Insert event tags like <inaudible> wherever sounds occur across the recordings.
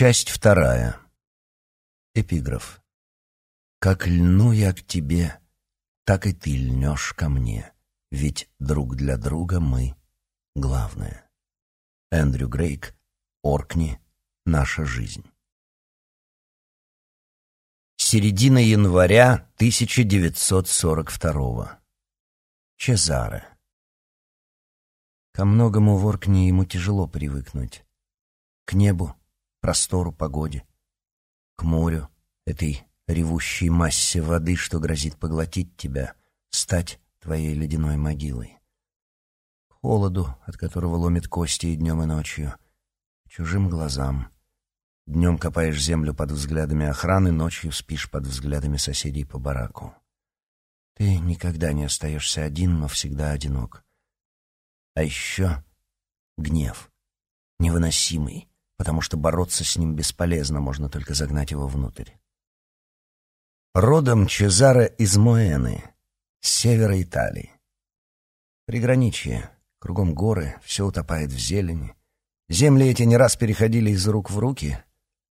Часть вторая. Эпиграф. «Как льну я к тебе, так и ты льнешь ко мне, ведь друг для друга мы — главное». Эндрю Грейк, Оркни, «Наша жизнь». Середина января 1942 Чезаре. Ко многому в Оркне ему тяжело привыкнуть. К небу, простору, погоде. К морю, этой ревущей массе воды, что грозит поглотить тебя, стать твоей ледяной могилой. К холоду, от которого ломит кости и днем, и ночью. К чужим глазам. Днем копаешь землю под взглядами охраны, ночью спишь под взглядами соседей по бараку. Ты никогда не остаешься один, но всегда одинок. А еще гнев. Невыносимый, потому что бороться с ним бесполезно, можно только загнать его внутрь. Родом Чезаро из Моэны, с севера Италии. Приграничье, кругом горы, все утопает в зелени. Земли эти не раз переходили из рук в руки.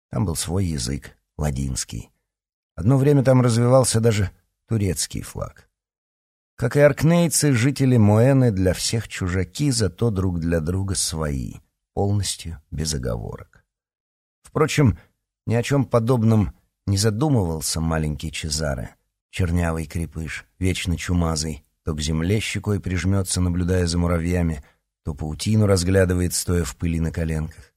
Там был свой язык, ладинский. Одно время там развивался даже турецкий флаг. Как и аркнейцы, жители Моэны для всех чужаки, зато друг для друга свои, полностью без оговорок. Впрочем, ни о чем подобном не задумывался маленький Чезаре, чернявый крепыш, вечно чумазый, то к земле щекой прижмется, наблюдая за муравьями, то паутину разглядывает, стоя в пыли на коленках.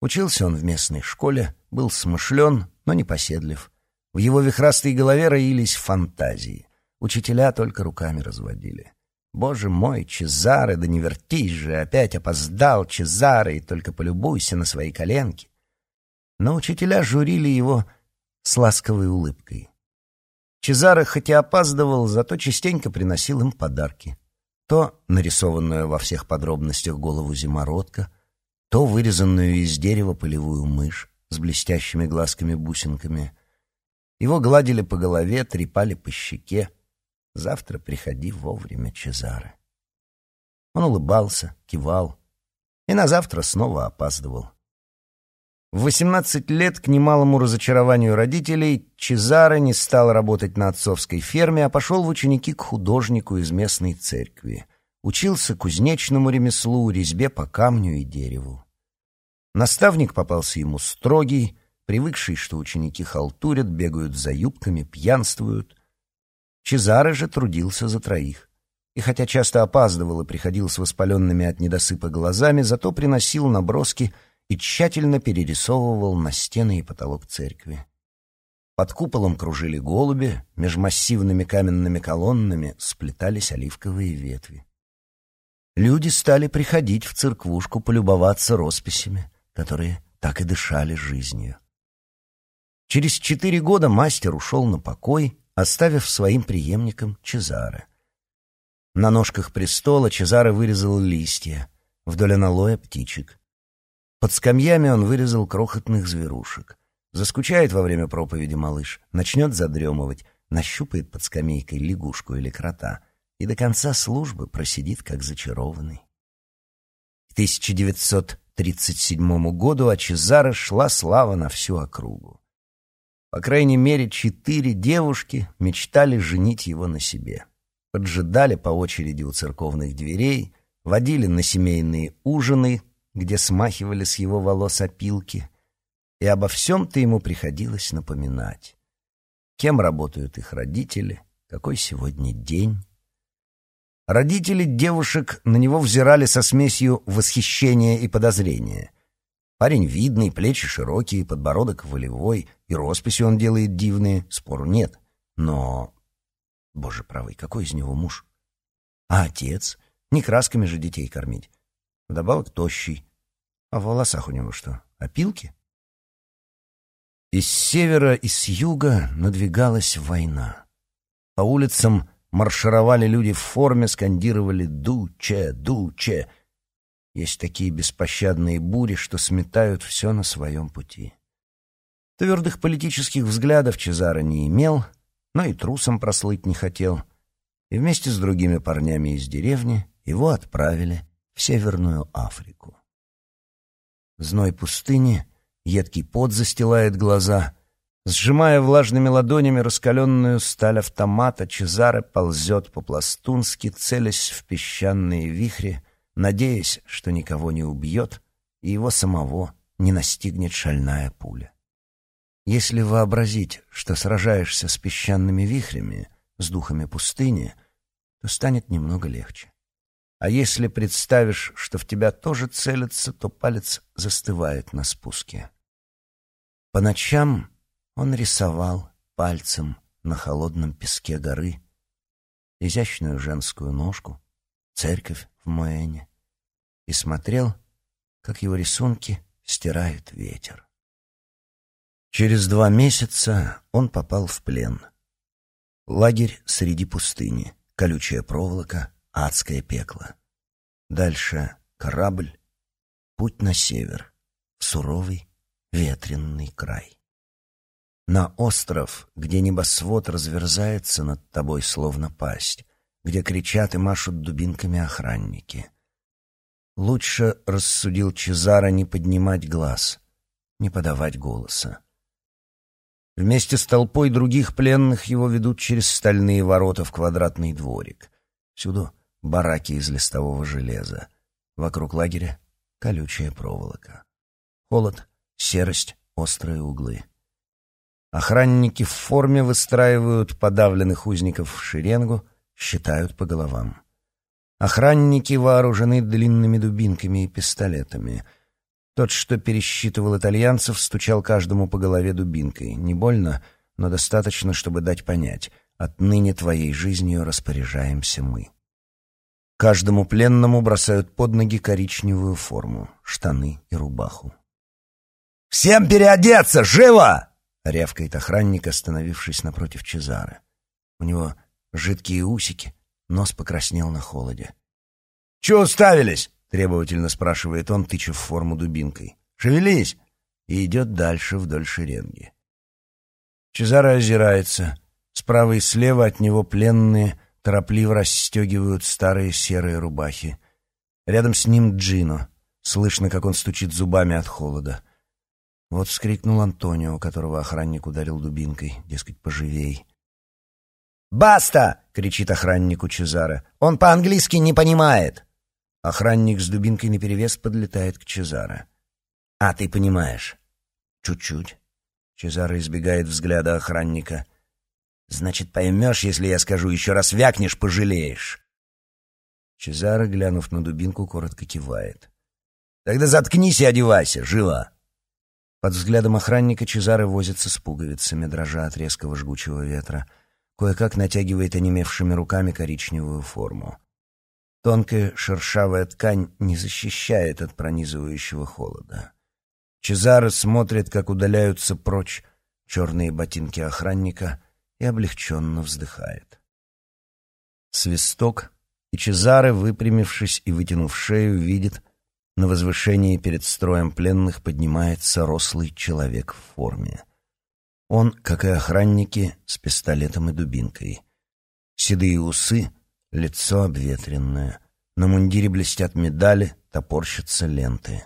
Учился он в местной школе, был смышлен, но непоседлив. В его вихрастой голове роились фантазии. Учителя только руками разводили. Боже мой, Чезаре, да не вертись же, опять опоздал Чезаре, и только полюбуйся на свои коленки. Но учителя журили его с ласковой улыбкой. Чезаре хоть и опаздывал, зато частенько приносил им подарки. То нарисованную во всех подробностях голову зимородка, то вырезанную из дерева полевую мышь с блестящими глазками-бусинками — его гладили по голове, трепали по щеке. «Завтра приходи вовремя, Чезаре». Он улыбался, кивал и на завтра снова опаздывал. В 18 лет, к немалому разочарованию родителей, Чезаре не стал работать на отцовской ферме, а пошел в ученики к художнику из местной церкви. Учился кузнечному ремеслу, резьбе по камню и дереву. Наставник попался ему строгий, привыкший, что ученики халтурят, бегают за юбками, пьянствуют. Чезаре же трудился за троих. И хотя часто опаздывал и приходил с воспаленными от недосыпа глазами, зато приносил наброски и тщательно перерисовывал на стены и потолок церкви. Под куполом кружили голуби, меж массивными каменными колоннами сплетались оливковые ветви. Люди стали приходить в церквушку полюбоваться росписями, которые так и дышали жизнью. Через четыре года мастер ушел на покой, оставив своим преемником Чезаре. На ножках престола Чезаре вырезал листья, вдоль аналоя птичек. Под скамьями он вырезал крохотных зверушек. Заскучает во время проповеди малыш, начнет задремывать, нащупает под скамейкой лягушку или крота и до конца службы просидит как зачарованный. К 1937 году от Чезаре шла слава на всю округу. По крайней мере, четыре девушки мечтали женить его на себе. Поджидали по очереди у церковных дверей, водили на семейные ужины, где смахивали с его волос опилки, и обо всем-то ему приходилось напоминать. Кем работают их родители, какой сегодня день. Родители девушек на него взирали со смесью восхищения и подозрения. Парень видный, плечи широкие, подбородок волевой, и росписи он делает дивные, спору нет. Но, боже правый, какой из него муж? А отец? Не красками же детей кормить. Вдобавок тощий. А в волосах у него что, опилки? Из севера и с юга надвигалась война. По улицам маршировали люди в форме, скандировали «Дуче! Дуче!» Есть такие беспощадные бури, что сметают все на своем пути. Твердых политических взглядов Чезаро не имел, но и трусом прослыть не хотел, и вместе с другими парнями из деревни его отправили в Северную Африку. Зной пустыни едкий пот застилает глаза. Сжимая влажными ладонями раскаленную сталь автомата, Чезаре ползет по-пластунски, целясь в песчаные вихри, надеясь, что никого не убьет и его самого не настигнет шальная пуля. Если вообразить, что сражаешься с песчаными вихрями, с духами пустыни, то станет немного легче. А если представишь, что в тебя тоже целятся, то палец застывает на спуске. По ночам он рисовал пальцем на холодном песке горы изящную женскую ножку, церковь в Моэне, и смотрел, как его рисунки стирает ветер. Через два месяца он попал в плен. Лагерь среди пустыни, колючая проволока, адское пекло. Дальше корабль, путь на север, в суровый ветренный край. На остров, где небосвод разверзается над тобой, словно пасть, где кричат и машут дубинками охранники. Лучше, рассудил Чезаро, не поднимать глаз, не подавать голоса. Вместе с толпой других пленных его ведут через стальные ворота в квадратный дворик. Всюду бараки из листового железа. Вокруг лагеря колючая проволока. Холод, серость, острые углы. Охранники в форме выстраивают подавленных узников в шеренгу, считают по головам. Охранники вооружены длинными дубинками и пистолетами. Тот, что пересчитывал итальянцев, стучал каждому по голове дубинкой. Не больно, но достаточно, чтобы дать понять — отныне твоей жизнью распоряжаемся мы. Каждому пленному бросают под ноги коричневую форму, штаны и рубаху. «Всем переодеться! Живо!» — рявкает охранник, остановившись напротив Чезары. У него жидкие усики, нос покраснел на холоде. «Чего уставились?» — требовательно спрашивает он, тыча в форму дубинкой. «Шевелись!» и идет дальше вдоль шеренги. Чезаро озирается. Справа и слева от него пленные торопливо расстегивают старые серые рубахи. Рядом с ним Джино. Слышно, как он стучит зубами от холода. Вот вскрикнул Антонио, которого охранник ударил дубинкой, дескать, поживей. «Баста!» — кричит охраннику Чезаре. «Он по-английски не понимает!» Охранник с дубинкой наперевес подлетает к Чезаре. «А ты понимаешь?» «Чуть-чуть». Чезаре избегает взгляда охранника. Значит, поймешь, если я скажу, еще раз вякнешь, пожалеешь. Чезаро, глянув на дубинку, коротко кивает. Тогда заткнись и одевайся, живо. Под взглядом охранника Чезаро возится с пуговицами, дрожа от резкого жгучего ветра. Кое-как натягивает онемевшими руками коричневую форму. Тонкая шершавая ткань не защищает от пронизывающего холода. Чезаро смотрит, как удаляются прочь черные ботинки охранника, и облегченно вздыхает. Свисток, и Чезаре, выпрямившись и вытянув шею, видит, на возвышении перед строем пленных поднимается рослый человек в форме. Он, как и охранники, с пистолетом и дубинкой. Седые усы, лицо обветренное. На мундире блестят медали, топорщатся ленты.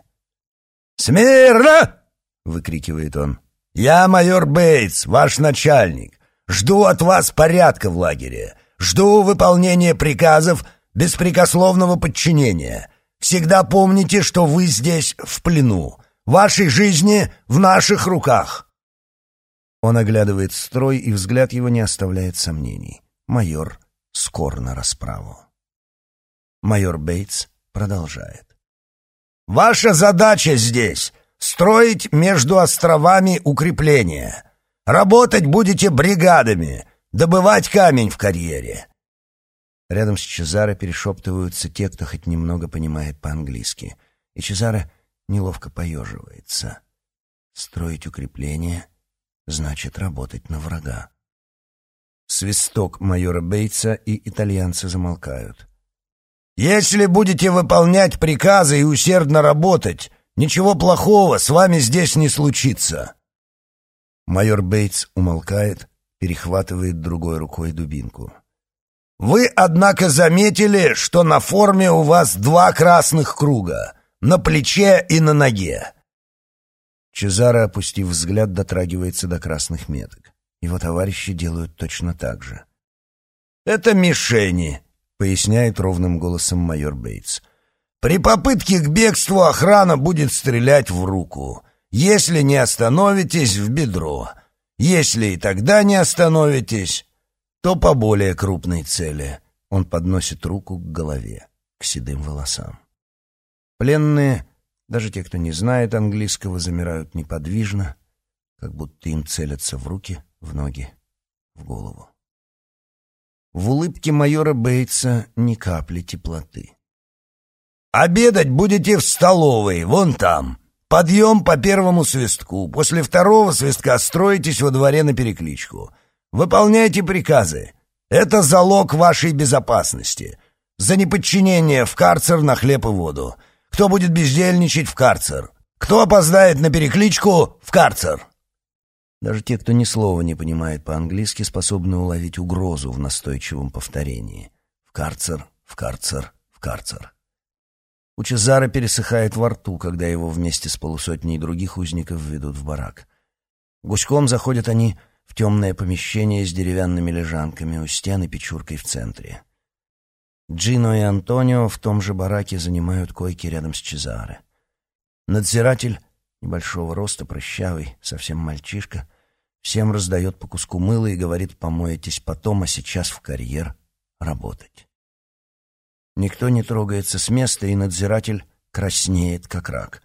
«Смирно!» — выкрикивает он. «Я майор Бейтс, ваш начальник. Жду от вас порядка в лагере. Жду выполнения приказов, беспрекословного подчинения. Всегда помните, что вы здесь в плену. Вашей жизни в наших руках. Он оглядывает строй, и взгляд его не оставляет сомнений. Майор скор на расправу. Майор Бейтс продолжает. «Ваша задача здесь — строить между островами укрепления. Работать будете бригадами, добывать камень в карьере. Рядом с Чезаро перешептываются те, кто хоть немного понимает по-английски. И Чезаро неловко поеживается. Строить укрепление значит работать на врага. Свисток майора Бейтса и итальянцы замолкают. «Если будете выполнять приказы и усердно работать, ничего плохого с вами здесь не случится», Майор Бейтс умолкает, перехватывает другой рукой дубинку. «Вы, однако, заметили, что на форме у вас два красных круга — на плече и на ноге. Чезаро, опустив взгляд, дотрагивается до красных меток. Его товарищи делают точно так же. «Это мишени», — поясняет ровным голосом майор Бейтс. «При попытке к бегству охрана будет стрелять в руку. Если не остановитесь, в бедро. Если и тогда не остановитесь, то по более крупной цели». Он подносит руку к голове, к седым волосам. Пленные, даже те, кто не знает английского, замирают неподвижно, как будто им целятся в руки, в ноги, в голову. В улыбке майора Бейтса ни капли теплоты. «Обедать будете в столовой, вон там. Подъем по первому свистку. После второго свистка строитесь во дворе на перекличку. Выполняйте приказы. Это залог вашей безопасности. За неподчинение в карцер на хлеб и воду. Кто будет бездельничать в карцер? Кто опоздает на перекличку в карцер?» Даже те, кто ни слова не понимает по-английски, способны уловить угрозу в настойчивом повторении. В карцер, в карцер, в карцер. У Чезара пересыхает во рту, когда его вместе с полусотней других узников ведут в барак. Гуськом заходят они в темное помещение с деревянными лежанками у стены печуркой в центре. Джино и Антонио в том же бараке занимают койки рядом с Чезаре. Надзиратель небольшого роста, прыщавый, совсем мальчишка, всем раздает по куску мыла и говорит «помоетесь потом, а сейчас в карьер работать». Никто не трогается с места, и надзиратель краснеет, как рак.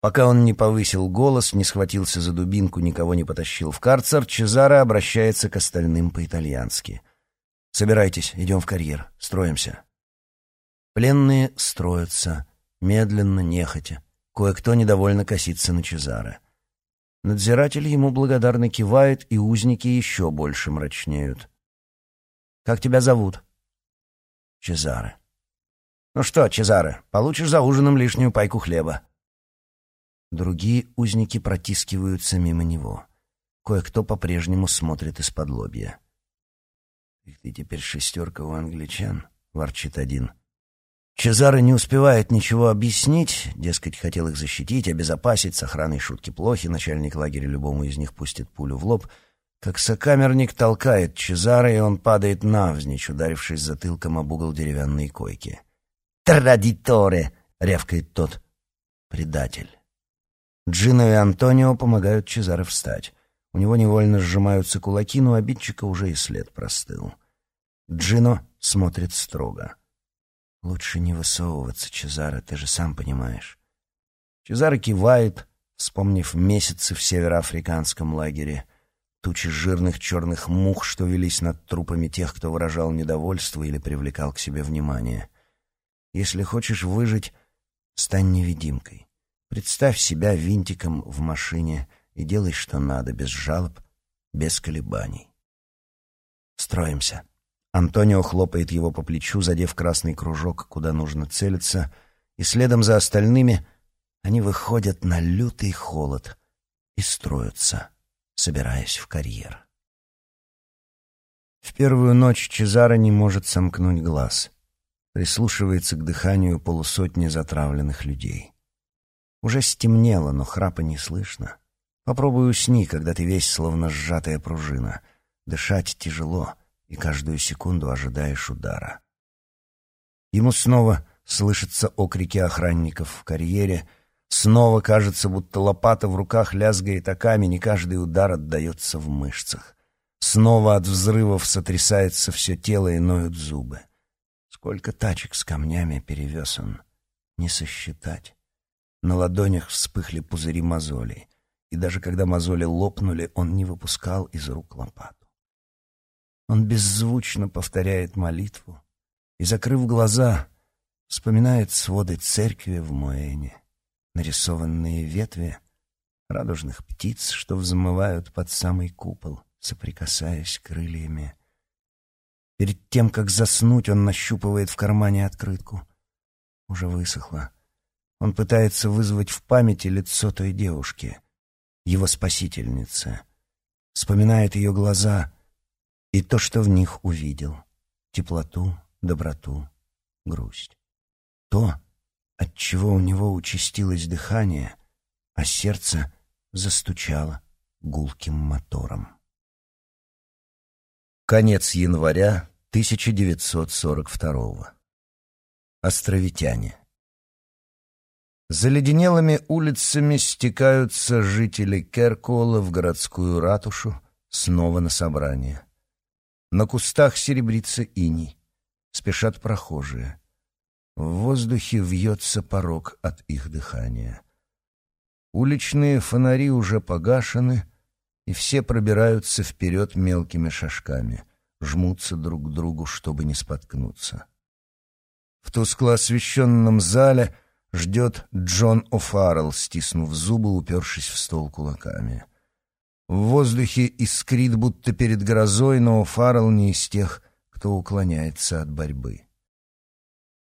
Пока он не повысил голос, не схватился за дубинку, никого не потащил в карцер, Чезаро обращается к остальным по-итальянски. «Собирайтесь, идем в карьер, строимся». Пленные строятся, медленно, нехотя. Кое-кто недовольно косится на Чезаре. Надзиратель ему благодарно кивает, и узники еще больше мрачнеют. «Как тебя зовут?» «Чезаре». «Ну что, Чезаре, получишь за ужином лишнюю пайку хлеба». Другие узники протискиваются мимо него. Кое-кто по-прежнему смотрит из-под лобья. «Ты теперь шестерка у англичан?» — ворчит один. Чезаро не успевает ничего объяснить, дескать, хотел их защитить, обезопасить, с охраной шутки плохи, начальник лагеря любому из них пустит пулю в лоб, как сокамерник толкает Чезаро, и он падает навзничь, ударившись затылком об угол деревянной койки. «Традиторе!» — рявкает тот. «Предатель». Джино и Антонио помогают Чезаро встать. У него невольно сжимаются кулаки, но обидчика уже и след простыл. Джино смотрит строго. Лучше не высовываться, Чезаро, ты же сам понимаешь. Чезаро кивает, вспомнив месяцы в североафриканском лагере, тучи жирных черных мух, что велись над трупами тех, кто выражал недовольство или привлекал к себе внимание. Если хочешь выжить, стань невидимкой. Представь себя винтиком в машине и делай, что надо, без жалоб, без колебаний. Строимся. Антонио хлопает его по плечу, задев красный кружок, куда нужно целиться, и следом за остальными они выходят на лютый холод и строятся, собираясь в карьер. В первую ночь Чезаро не может сомкнуть глаз, прислушивается к дыханию полусотни затравленных людей. Уже стемнело, но храпа не слышно. Попробуй усни, когда ты весь словно сжатая пружина. Дышать тяжело — и каждую секунду ожидаешь удара. Ему снова слышатся окрики охранников в карьере, снова кажется, будто лопата в руках лязгает о камень, и каждый удар отдается в мышцах. Снова от взрывов сотрясается все тело и ноют зубы. Сколько тачек с камнями перевез он, не сосчитать. На ладонях вспыхли пузыри мозолей, и даже когда мозоли лопнули, он не выпускал из рук лопату. Он беззвучно повторяет молитву и, закрыв глаза, вспоминает своды церкви в Моэне, нарисованные ветви радужных птиц, что взмывают под самый купол, соприкасаясь крыльями. Перед тем, как заснуть, он нащупывает в кармане открытку. Уже высохла. Он пытается вызвать в памяти лицо той девушки, его спасительницы. Вспоминает ее глаза — и то, что в них увидел — теплоту, доброту, грусть. То, от чего у него участилось дыхание, а сердце застучала гулким мотором. Конец января 1942 Островитяне. Заледенелыми улицами стекаются жители Керкола в городскую ратушу, снова на собрание. На кустах серебрится иней, спешат прохожие. В воздухе вьется порог от их дыхания. Уличные фонари уже погашены, и все пробираются вперед мелкими шажками, жмутся друг к другу, чтобы не споткнуться. В тускло освещенном зале ждет Джон О'Фаррелл, стиснув зубы, упершись в стол кулаками. В воздухе искрит, будто перед грозой, но О'Фаррелл не из тех, кто уклоняется от борьбы.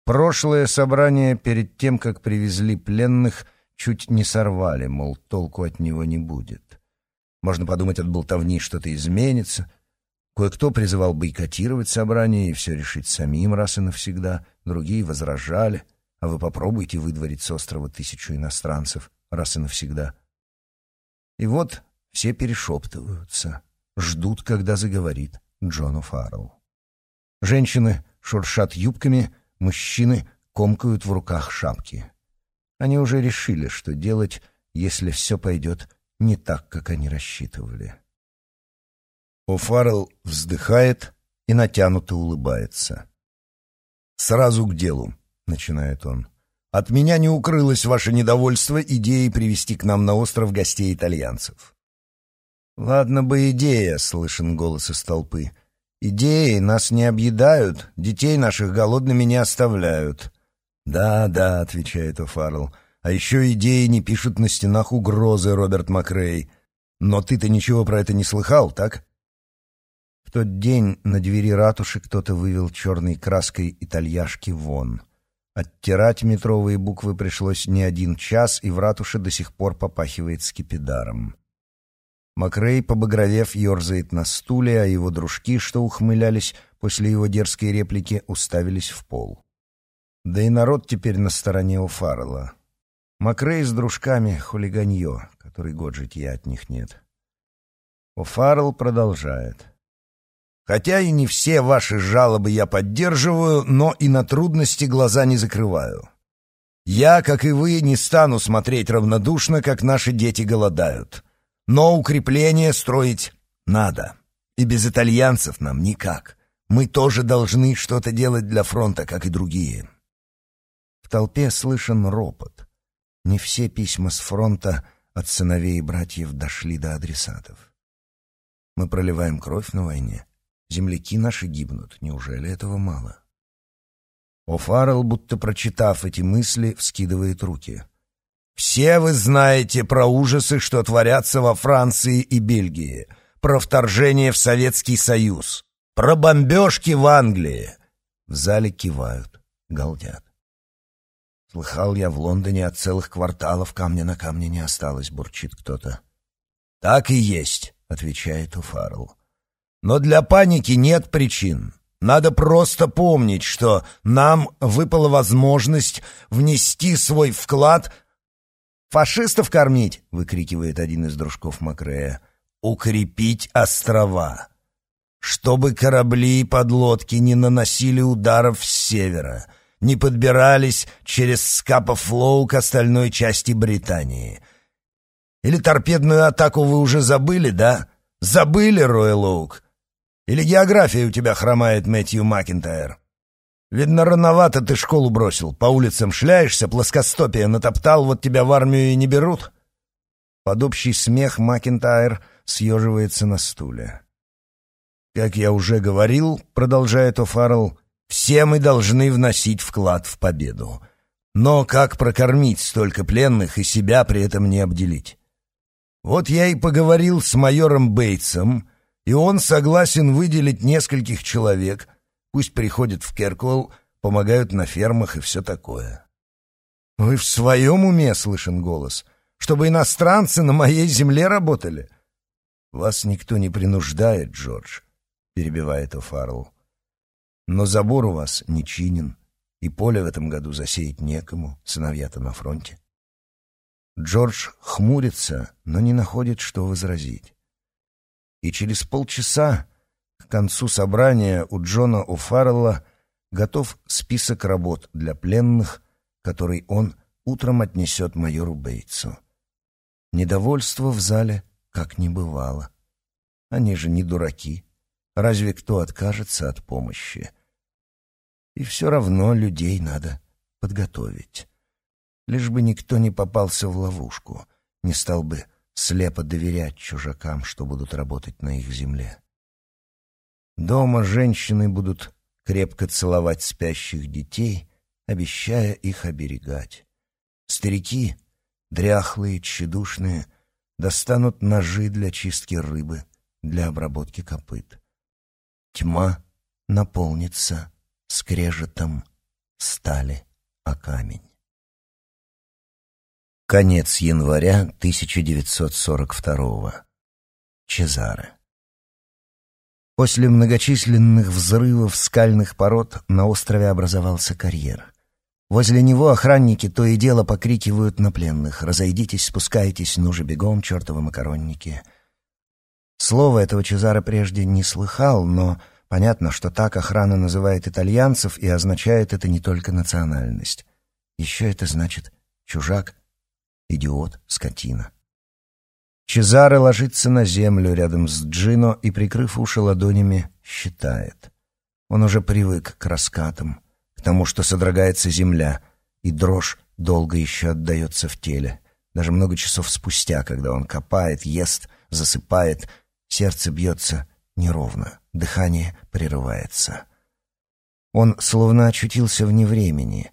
Прошлое собрание перед тем, как привезли пленных, чуть не сорвали, мол, толку от него не будет. Можно подумать, от болтовни что-то изменится, Кое-кто призывал бойкотировать собрание и все решить самим раз и навсегда, другие возражали, а вы попробуйте выдворить с острова тысячу иностранцев раз и навсегда. И вот все перешептываются, ждут, когда заговорит Джон Фаррелл. Женщины шуршат юбками, мужчины комкают в руках шапки. Они уже решили, что делать, если все пойдет не так, как они рассчитывали. О'Фаррелл вздыхает и натянуто улыбается. «Сразу к делу», — начинает он. «От меня не укрылось ваше недовольство идеей привести к нам на остров гостей итальянцев». «Ладно бы идея», — слышен голос из толпы. «Идеи нас не объедают, детей наших голодными не оставляют». «Да, да», — отвечает О'Фаррелл. «А еще идеи не пишут на стенах угрозы, Роберт Макрей. Но ты-то ничего про это не слыхал, так?» В тот день на двери ратуши кто-то вывел черной краской итальяшки вон. Оттирать метровые буквы пришлось не один час, и в ратуше до сих пор попахивает скипидаром. Макрей, побагровев, ерзает на стуле, а его дружки, что ухмылялись после его дерзкой реплики, уставились в пол. Да и народ теперь на стороне у Фаррелла. Макрей с дружками — хулиганье, который год житья от них нет. О'Фаррелл продолжает. Хотя и не все ваши жалобы я поддерживаю, но и на трудности глаза не закрываю. Я, как и вы, не стану смотреть равнодушно, как наши дети голодают. Но укрепление строить надо. И без итальянцев нам никак. Мы тоже должны что-то делать для фронта, как и другие. В толпе слышен ропот. Не все письма с фронта от сыновей и братьев дошли до адресатов. Мы проливаем кровь на войне. Земляки наши гибнут. Неужели этого мало? О'Фаррелл, будто прочитав эти мысли, вскидывает руки. «Все вы знаете про ужасы, что творятся во Франции и Бельгии, про вторжение в Советский Союз, про бомбежки в Англии». В зале кивают, галдят. Слыхал я в Лондоне от целых кварталов камня на камне не осталось, бурчит кто-то. «Так и есть», — отвечает Уфарл. Но для паники нет причин. Надо просто помнить, что нам выпала возможность внести свой вклад... «Фашистов кормить!» — выкрикивает один из дружков Макрея. «Укрепить острова!» чтобы корабли и подлодки не наносили ударов с севера, не подбирались через Скапа-Флоу к остальной части Британии. Или торпедную атаку вы уже забыли, да? Забыли, Ройл Оук? Или география у тебя хромает, Мэтью Макинтайр? Видно, рановато ты школу бросил, по улицам шляешься, плоскостопие натоптал, вот тебя в армию и не берут?» Под общий смех Макинтайр съеживается на стуле. «Как я уже говорил, — продолжает О'Фаррелл, — все мы должны вносить вклад в победу. Но как прокормить столько пленных и себя при этом не обделить? Вот я и поговорил с майором Бейтсом, и он согласен выделить нескольких человек, пусть приходят в Керкол, помогают на фермах и все такое. «Вы в своем уме?» — слышен голос. «Чтобы иностранцы на моей земле работали?» «Вас никто не принуждает, Джордж», — перебивает О'Фаррелл. «Но забор у вас не чинен, и поле в этом году засеять некому, сыновья-то на фронте». Джордж хмурится, но не находит, что возразить. И через полчаса, к концу собрания, у Джона О'Фаррелла готов список работ для пленных, который он утром отнесет майору Бейтсу. Недовольство в зале как не бывало. Они же не дураки. Разве кто откажется от помощи? И все равно людей надо подготовить. Лишь бы никто не попался в ловушку, не стал бы слепо доверять чужакам, что будут работать на их земле. Дома женщины будут крепко целовать спящих детей, обещая их оберегать. Старики, дряхлые, тщедушные, достанут ножи для чистки рыбы, для обработки копыт. Тьма наполнится скрежетом стали о камень. Конец января 1942 Чезаре. После многочисленных взрывов скальных пород на острове образовался карьер. Возле него охранники то и дело покрикивают на пленных «Разойдитесь, спускайтесь, ну же бегом, чертовы макаронники!» Слово этого Чезаро прежде не слыхал, но понятно, что так охрана называет итальянцев, и означает это не только национальность. Еще это значит «чужак», Идиот, скотина. Чезаре ложится на землю рядом с Джино и, прикрыв уши ладонями, считает. Он уже привык к раскатам, к тому, что содрогается земля, и дрожь долго еще отдается в теле. Даже много часов спустя, когда он копает, ест, засыпает, сердце бьется неровно, дыхание прерывается. Он словно очутился вне времени,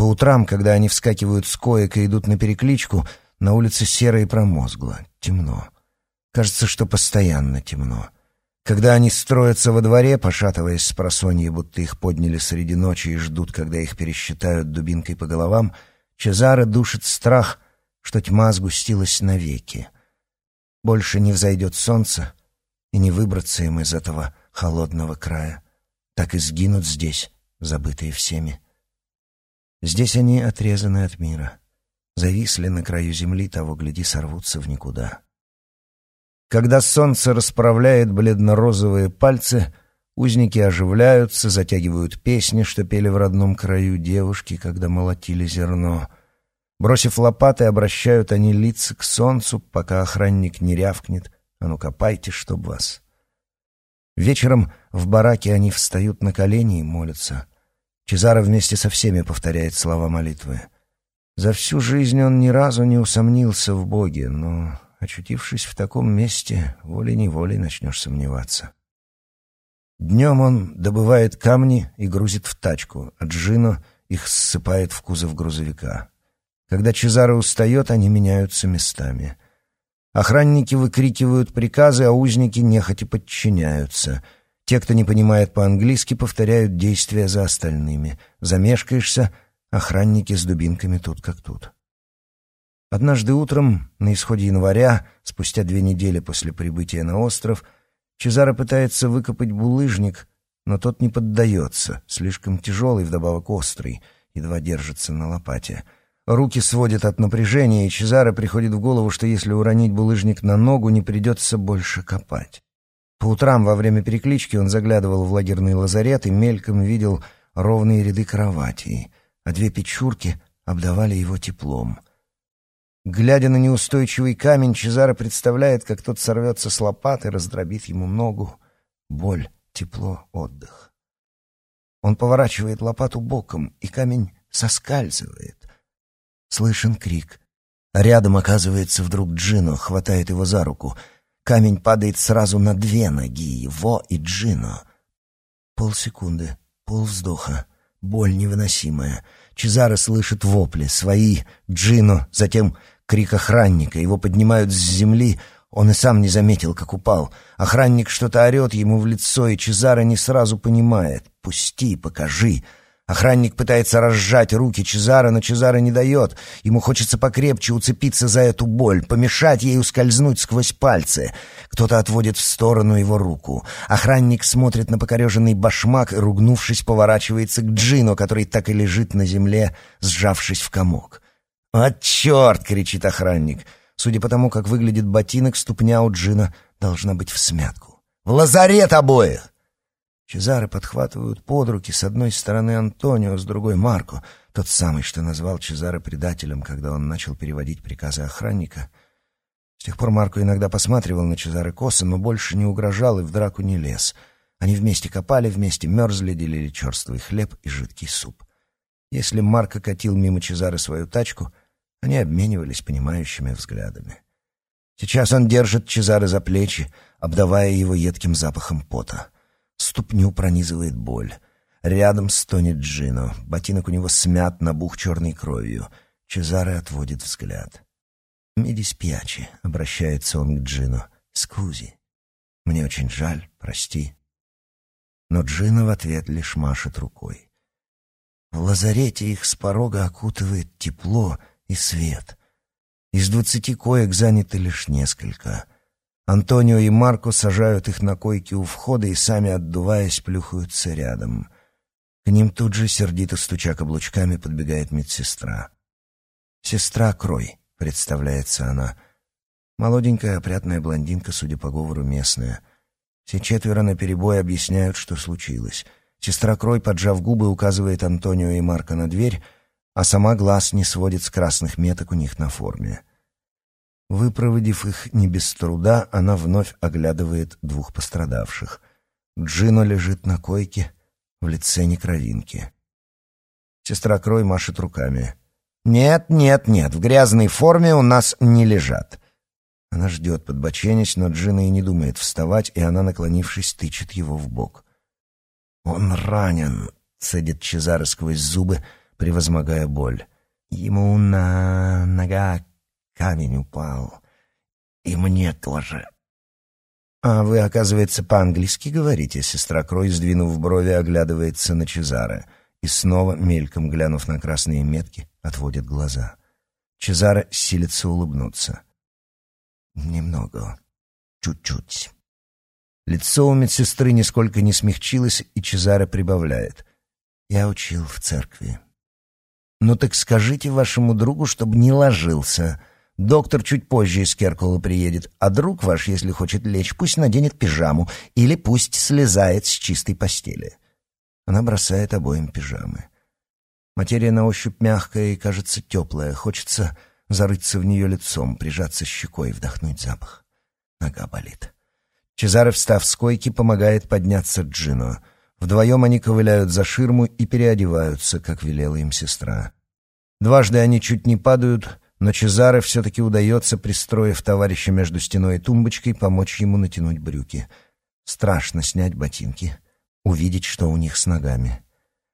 по утрам, когда они вскакивают с коек и идут на перекличку, на улице серо и промозгло, темно. Кажется, что постоянно темно. Когда они строятся во дворе, пошатываясь с просонья, будто их подняли среди ночи и ждут, когда их пересчитают дубинкой по головам, Чезаро душит страх, что тьма сгустилась навеки. Больше не взойдет солнце, и не выбраться им из этого холодного края. Так и сгинут здесь, забытые всеми. Здесь они отрезаны от мира, зависли на краю земли, того, гляди, сорвутся в никуда. Когда солнце расправляет бледно-розовые пальцы, узники оживляются, затягивают песни, что пели в родном краю девушки, когда молотили зерно. Бросив лопаты, обращают они лица к солнцу, пока охранник не рявкнет «А ну копайте, чтоб вас». Вечером в бараке они встают на колени и молятся. Чезаро вместе со всеми повторяет слова молитвы. За всю жизнь он ни разу не усомнился в Боге, но, очутившись в таком месте, волей-неволей начнешь сомневаться. Днем он добывает камни и грузит в тачку, а Джино их ссыпает в кузов грузовика. Когда Чезаро устает, они меняются местами. Охранники выкрикивают приказы, а узники нехотя подчиняются — те, кто не понимает по-английски, повторяют действия за остальными. Замешкаешься, охранники с дубинками тут как тут. Однажды утром, на исходе января, спустя две недели после прибытия на остров, Чезаро пытается выкопать булыжник, но тот не поддается, слишком тяжелый, вдобавок острый, едва держится на лопате. Руки сводят от напряжения, и Чезаро приходит в голову, что если уронить булыжник на ногу, не придется больше копать. По утрам во время переклички он заглядывал в лагерный лазарет и мельком видел ровные ряды кроватей, а две печурки обдавали его теплом. Глядя на неустойчивый камень, Чезаро представляет, как тот сорвется с лопаты, раздробив ему ногу. Боль, тепло, отдых. Он поворачивает лопату боком, и камень соскальзывает. Слышен крик. рядом оказывается вдруг Джино, хватает его за руку — Камень падает сразу на две ноги, его и Джино. Полсекунды, полвздоха, боль невыносимая. Чезаро слышит вопли, свои, Джино, затем крик охранника. Его поднимают с земли, он и сам не заметил, как упал. Охранник что-то орет ему в лицо, и Чезаро не сразу понимает. «Пусти, покажи!» Охранник пытается разжать руки Чезаро, но Чезаро не дает. Ему хочется покрепче уцепиться за эту боль, помешать ей ускользнуть сквозь пальцы. Кто-то отводит в сторону его руку. Охранник смотрит на покореженный башмак и, ругнувшись, поворачивается к Джину, который так и лежит на земле, сжавшись в комок. «А черт!» — кричит охранник. Судя по тому, как выглядит ботинок, ступня у Джина должна быть в смятку. «В лазарет обоих!» Чезары подхватывают под руки с одной стороны Антонио, с другой Марко, тот самый, что назвал Чезаре предателем, когда он начал переводить приказы охранника. С тех пор Марко иногда посматривал на Чезаре косо, но больше не угрожал и в драку не лез. Они вместе копали, вместе мерзли, делили черствый хлеб и жидкий суп. Если Марко катил мимо Чезары свою тачку, они обменивались понимающими взглядами. Сейчас он держит Чезаре за плечи, обдавая его едким запахом пота. Ступню пронизывает боль. Рядом стонет Джино. Ботинок у него смят, набух черной кровью. Чезаре отводит взгляд. «Mi dispiace», — обращается он к Джино. «Скузи. Мне очень жаль, прости». Но Джино в ответ лишь машет рукой. В лазарете их с порога окутывает тепло и свет. Из двадцати коек заняты лишь несколько. Антонио и Марко сажают их на койки у входа и сами, отдуваясь, плюхаются рядом. К ним тут же, сердито стуча каблучками, подбегает медсестра. «Сестра Крой», — представляется она. Молоденькая, опрятная блондинка, судя по говору, местная. Все четверо наперебой объясняют, что случилось. Сестра Крой, поджав губы, указывает Антонио и Марко на дверь, а сама глаз не сводит с красных меток у них на форме. Выпроводив их не без труда, она вновь оглядывает двух пострадавших. Джино лежит на койке в лице некровинки. Сестра Крой машет руками. «Нет, нет, нет, в грязной форме у нас не лежат». Она ждет, подбоченясь, но Джина и не думает вставать, и она, наклонившись, тычет его в бок. «Он ранен», — цедит Чезаро сквозь зубы, превозмогая боль. «Ему на нога камень упал. И мне тоже. «А вы, оказывается, по-английски говорите?» Сестра Крой, сдвинув брови, оглядывается на Чезаре и снова, мельком глянув на красные метки, отводит глаза. Чезаре силится улыбнуться. «Немного. Чуть-чуть». Лицо у медсестры нисколько не смягчилось, и Чезаре прибавляет. «Я учил в церкви». «Ну так скажите вашему другу, чтобы не ложился. Доктор чуть позже из Керкула приедет, а друг ваш, если хочет лечь, пусть наденет пижаму или пусть слезает с чистой постели. Она бросает обоим пижамы. Материя на ощупь мягкая и, кажется, теплая. Хочется зарыться в нее лицом, прижаться щекой, вдохнуть запах. Нога болит. Чезаре, встав с койки, помогает подняться Джино. Вдвоем они ковыляют за ширму и переодеваются, как велела им сестра. Дважды они чуть не падают, но Чезаре все-таки удается, пристроив товарища между стеной и тумбочкой, помочь ему натянуть брюки. Страшно снять ботинки, увидеть, что у них с ногами.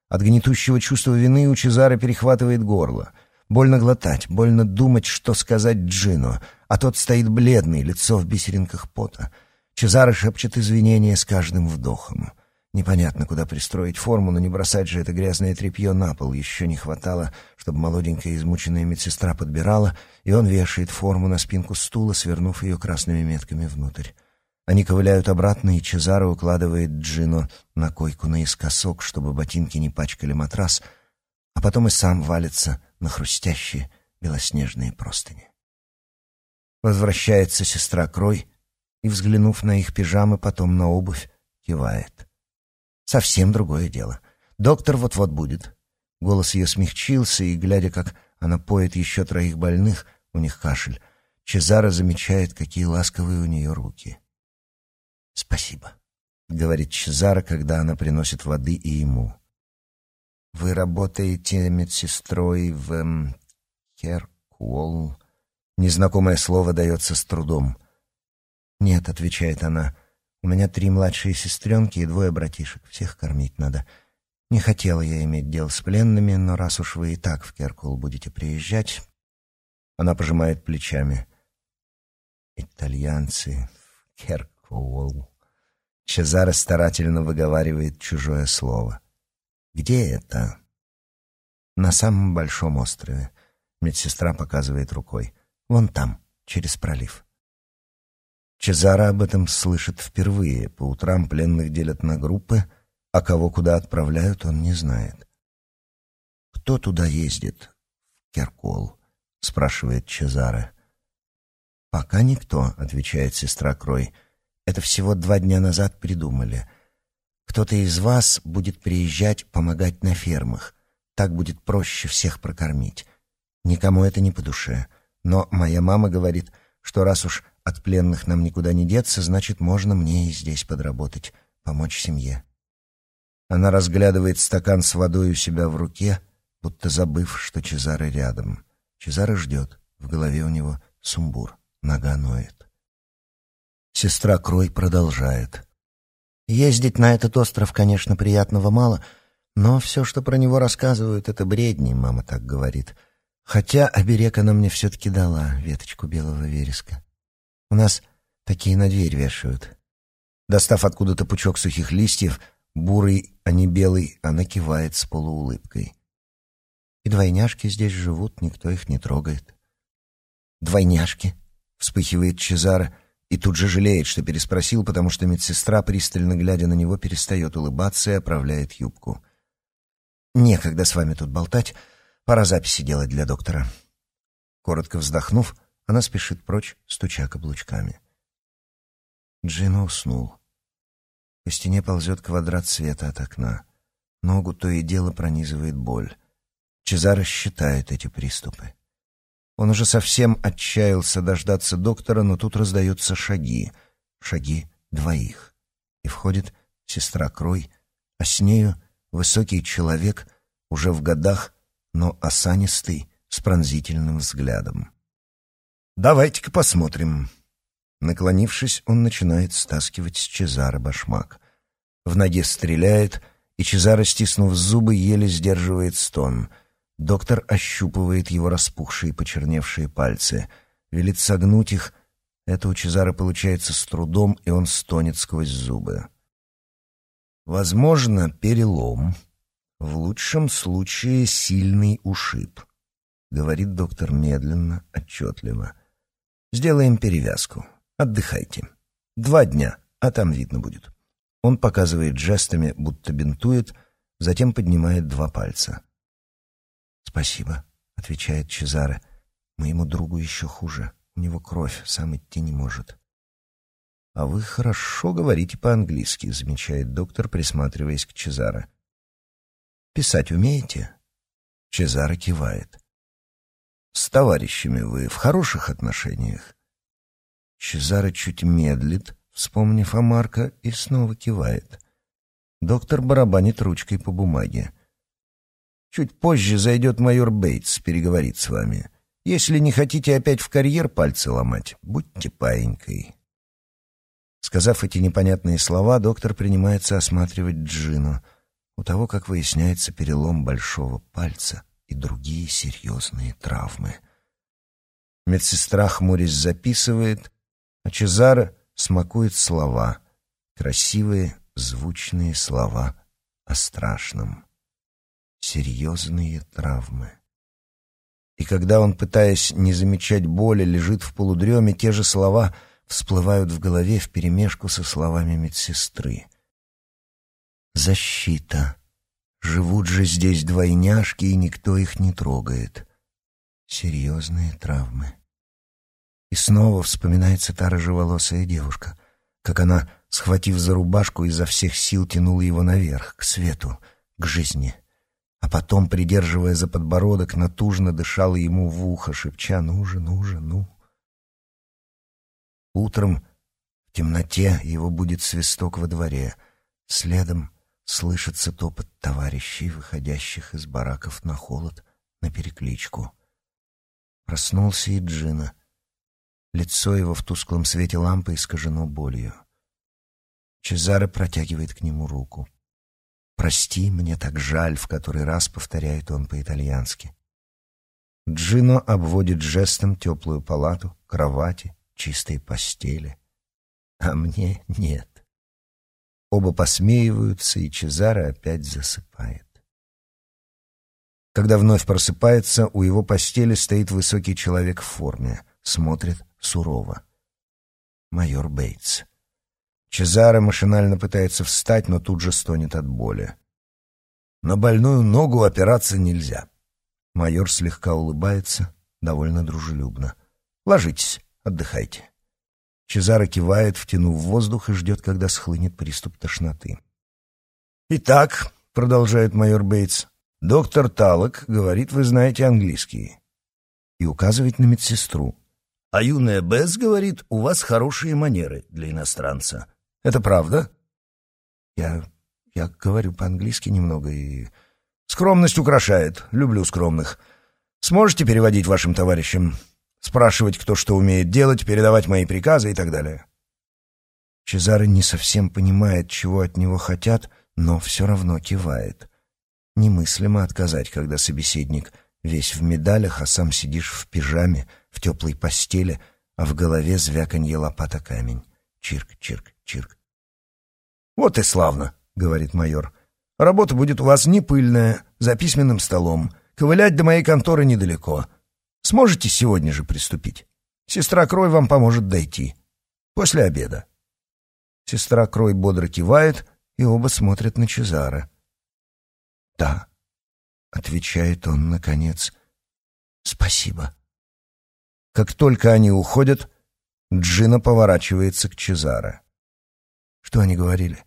От гнетущего чувства вины у Чезаре перехватывает горло. Больно глотать, больно думать, что сказать Джину, а тот стоит бледный, лицо в бисеринках пота. Чезаре шепчет извинения с каждым вдохом. Непонятно, куда пристроить форму, но не бросать же это грязное тряпье на пол. Еще не хватало, чтобы молоденькая измученная медсестра подбирала, и он вешает форму на спинку стула, свернув ее красными метками внутрь. Они ковыляют обратно, и Чезаро укладывает Джино на койку наискосок, чтобы ботинки не пачкали матрас, а потом и сам валится на хрустящие белоснежные простыни. Возвращается сестра Крой и, взглянув на их пижамы, потом на обувь, кивает. Совсем другое дело. Доктор вот-вот будет. Голос ее смягчился, и, глядя, как она поет еще троих больных, у них кашель, Чезаро замечает, какие ласковые у нее руки. «Спасибо», — говорит Чезаро, когда она приносит воды и ему. «Вы работаете медсестрой в... Эм, Керкуолл?» Незнакомое слово дается с трудом. «Нет», — отвечает она, — у меня три младшие сестренки и двое братишек. Всех кормить надо. Не хотела я иметь дел с пленными, но раз уж вы и так в Керкул будете приезжать... Она пожимает плечами. Итальянцы в Керкул. Чезаро старательно выговаривает чужое слово. «Где это?» «На самом большом острове», — медсестра показывает рукой. «Вон там, через пролив». Чезаро об этом слышит впервые. По утрам пленных делят на группы, а кого куда отправляют, он не знает. Кто туда ездит? В Керкол. спрашивает Чезаре. «Пока никто», — отвечает сестра Крой. «Это всего два дня назад придумали. Кто-то из вас будет приезжать помогать на фермах. Так будет проще всех прокормить. Никому это не по душе. Но моя мама говорит, что раз уж от пленных нам никуда не деться, значит, можно мне и здесь подработать, помочь семье». Она разглядывает стакан с водой у себя в руке, будто забыв, что Чезаре рядом. Чезаре ждет. В голове у него сумбур. Нога ноет. Сестра Крой продолжает. Ездить на этот остров, конечно, приятного мало, но все, что про него рассказывают, это бредни, мама так говорит. Хотя оберег она мне все-таки дала, веточку белого вереска. У нас такие на дверь вешают. Достав откуда-то пучок сухих листьев, бурый, а не белый, она кивает с полуулыбкой. И двойняшки здесь живут, никто их не трогает. «Двойняшки?» — вспыхивает Чезаро и тут же жалеет, что переспросил, потому что медсестра, пристально глядя на него, перестает улыбаться и оправляет юбку. «Некогда с вами тут болтать, пора записи делать для доктора». Коротко вздохнув, она спешит прочь, стуча каблучками. Джина уснул. По стене ползет квадрат света от окна. Ногу то и дело пронизывает боль. Чезаро считает эти приступы. Он уже совсем отчаялся дождаться доктора, но тут раздаются шаги. Шаги двоих. И входит сестра Крой, а с нею высокий человек, уже в годах, но осанистый, с пронзительным взглядом. «Давайте-ка посмотрим». Наклонившись, он начинает стаскивать с Чезара башмак. В ноге стреляет, и Чезаро, стиснув зубы, еле сдерживает стон — Доктор ощупывает его распухшие почерневшие пальцы, велит согнуть их. Это у Чезара получается с трудом, и он стонет сквозь зубы. Возможно, перелом. В лучшем случае сильный ушиб. Говорит доктор медленно, отчетливо. Сделаем перевязку. Отдыхайте. Два дня, а там видно будет. Он показывает жестами, будто бинтует, затем поднимает два пальца. «Спасибо», — отвечает Чезаре. «Моему другу еще хуже. У него кровь, сам идти не может». «А вы хорошо говорите по-английски», — замечает доктор, присматриваясь к Чезаре. «Писать умеете?» Чезаре кивает. «С товарищами вы в хороших отношениях?» Чезаре чуть медлит, вспомнив о Марко, и снова кивает. Доктор барабанит ручкой по бумаге. Чуть позже зайдет майор Бейтс, переговорит с вами. Если не хотите опять в карьер пальцы ломать, будьте паинькой». Сказав эти непонятные слова, доктор принимается осматривать Джину. У того, как выясняется, перелом большого пальца и другие серьезные травмы. Медсестра хмурясь записывает, а Чезаро смакует слова, красивые, звучные слова о страшном серьезные травмы. И когда он, пытаясь не замечать боли, лежит в полудреме, те же слова всплывают в голове вперемешку со словами медсестры. «Защита. Живут же здесь двойняшки, и никто их не трогает. Серьезные травмы». И снова вспоминается та рыжеволосая девушка, как она, схватив за рубашку, изо всех сил тянула его наверх, к свету, к жизни — а потом, придерживая за подбородок, натужно дышала ему в ухо, шепча «Ну же, ну же, ну». Утром в темноте его будет свисток во дворе, следом слышится топот товарищей, выходящих из бараков на холод, на перекличку. Проснулся и Джина. Лицо его в тусклом свете лампы искажено болью. Чезаре протягивает к нему руку. «Прости, мне так жаль», — в который раз повторяет он по-итальянски. Джино обводит жестом теплую палату, кровати, чистые постели. А мне нет. Оба посмеиваются, и Чезаро опять засыпает. Когда вновь просыпается, у его постели стоит высокий человек в форме, смотрит сурово. Майор Бейтс. Чезаре машинально пытается встать, но тут же стонет от боли. На больную ногу опираться нельзя. Майор слегка улыбается, довольно дружелюбно. «Ложитесь, отдыхайте». Чезаро кивает, втянув воздух, и ждет, когда схлынет приступ тошноты. «Итак», — продолжает майор Бейтс, — «доктор Талок говорит, вы знаете английский». И указывает на медсестру. «А юная Бесс говорит, у вас хорошие манеры для иностранца. Это правда?» «Я... я говорю по-английски немного и...» «Скромность украшает. Люблю скромных. Сможете переводить вашим товарищам? Спрашивать, кто что умеет делать, передавать мои приказы и так далее?» Чезаре не совсем понимает, чего от него хотят, но все равно кивает. Немыслимо отказать, когда собеседник весь в медалях, а сам сидишь в пижаме, в теплой постели, а в голове звяканье лопата камень. Чирк, чирк, чирк. «Вот и славно», — говорит майор. «Работа будет у вас не пыльная, за письменным столом. Ковылять до моей конторы недалеко. Сможете сегодня же приступить? Сестра Крой вам поможет дойти. После обеда». Сестра Крой бодро кивает, и оба смотрят на Чезара. «Да», — отвечает он, наконец, — «спасибо». Как только они уходят, Джина поворачивается к Чезаро. Что они говорили?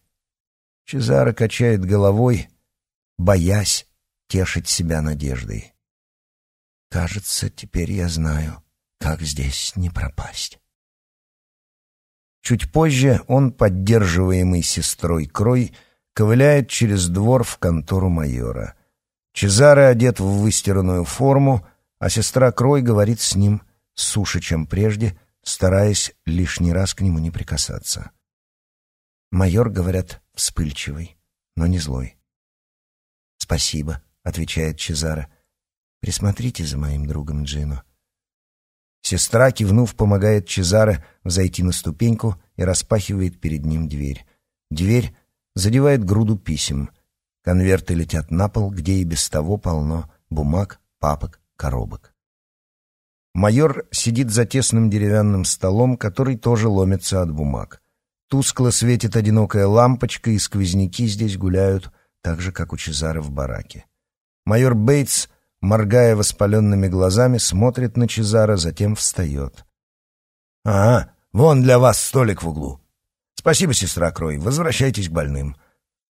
Чезаро качает головой, боясь тешить себя надеждой. Кажется, теперь я знаю, как здесь не пропасть. Чуть позже он, поддерживаемый сестрой Крой, ковыляет через двор в контору майора. Чезаре одет в выстиранную форму, а сестра Крой говорит с ним суше, чем прежде, стараясь лишний раз к нему не прикасаться. Майор, говорят, вспыльчивый, но не злой. «Спасибо», — отвечает Чезаре. «Присмотрите за моим другом Джино. Сестра, кивнув, помогает Чезаре взойти на ступеньку и распахивает перед ним дверь. Дверь задевает груду писем. Конверты летят на пол, где и без того полно бумаг, папок, коробок. Майор сидит за тесным деревянным столом, который тоже ломится от бумаг. Тускло светит одинокая лампочка, и сквозняки здесь гуляют, так же, как у Чезары в бараке. Майор Бейтс моргая воспаленными глазами, смотрит на Чезаро, затем встает. «Ага, вон для вас столик в углу. Спасибо, сестра Крой, возвращайтесь к больным.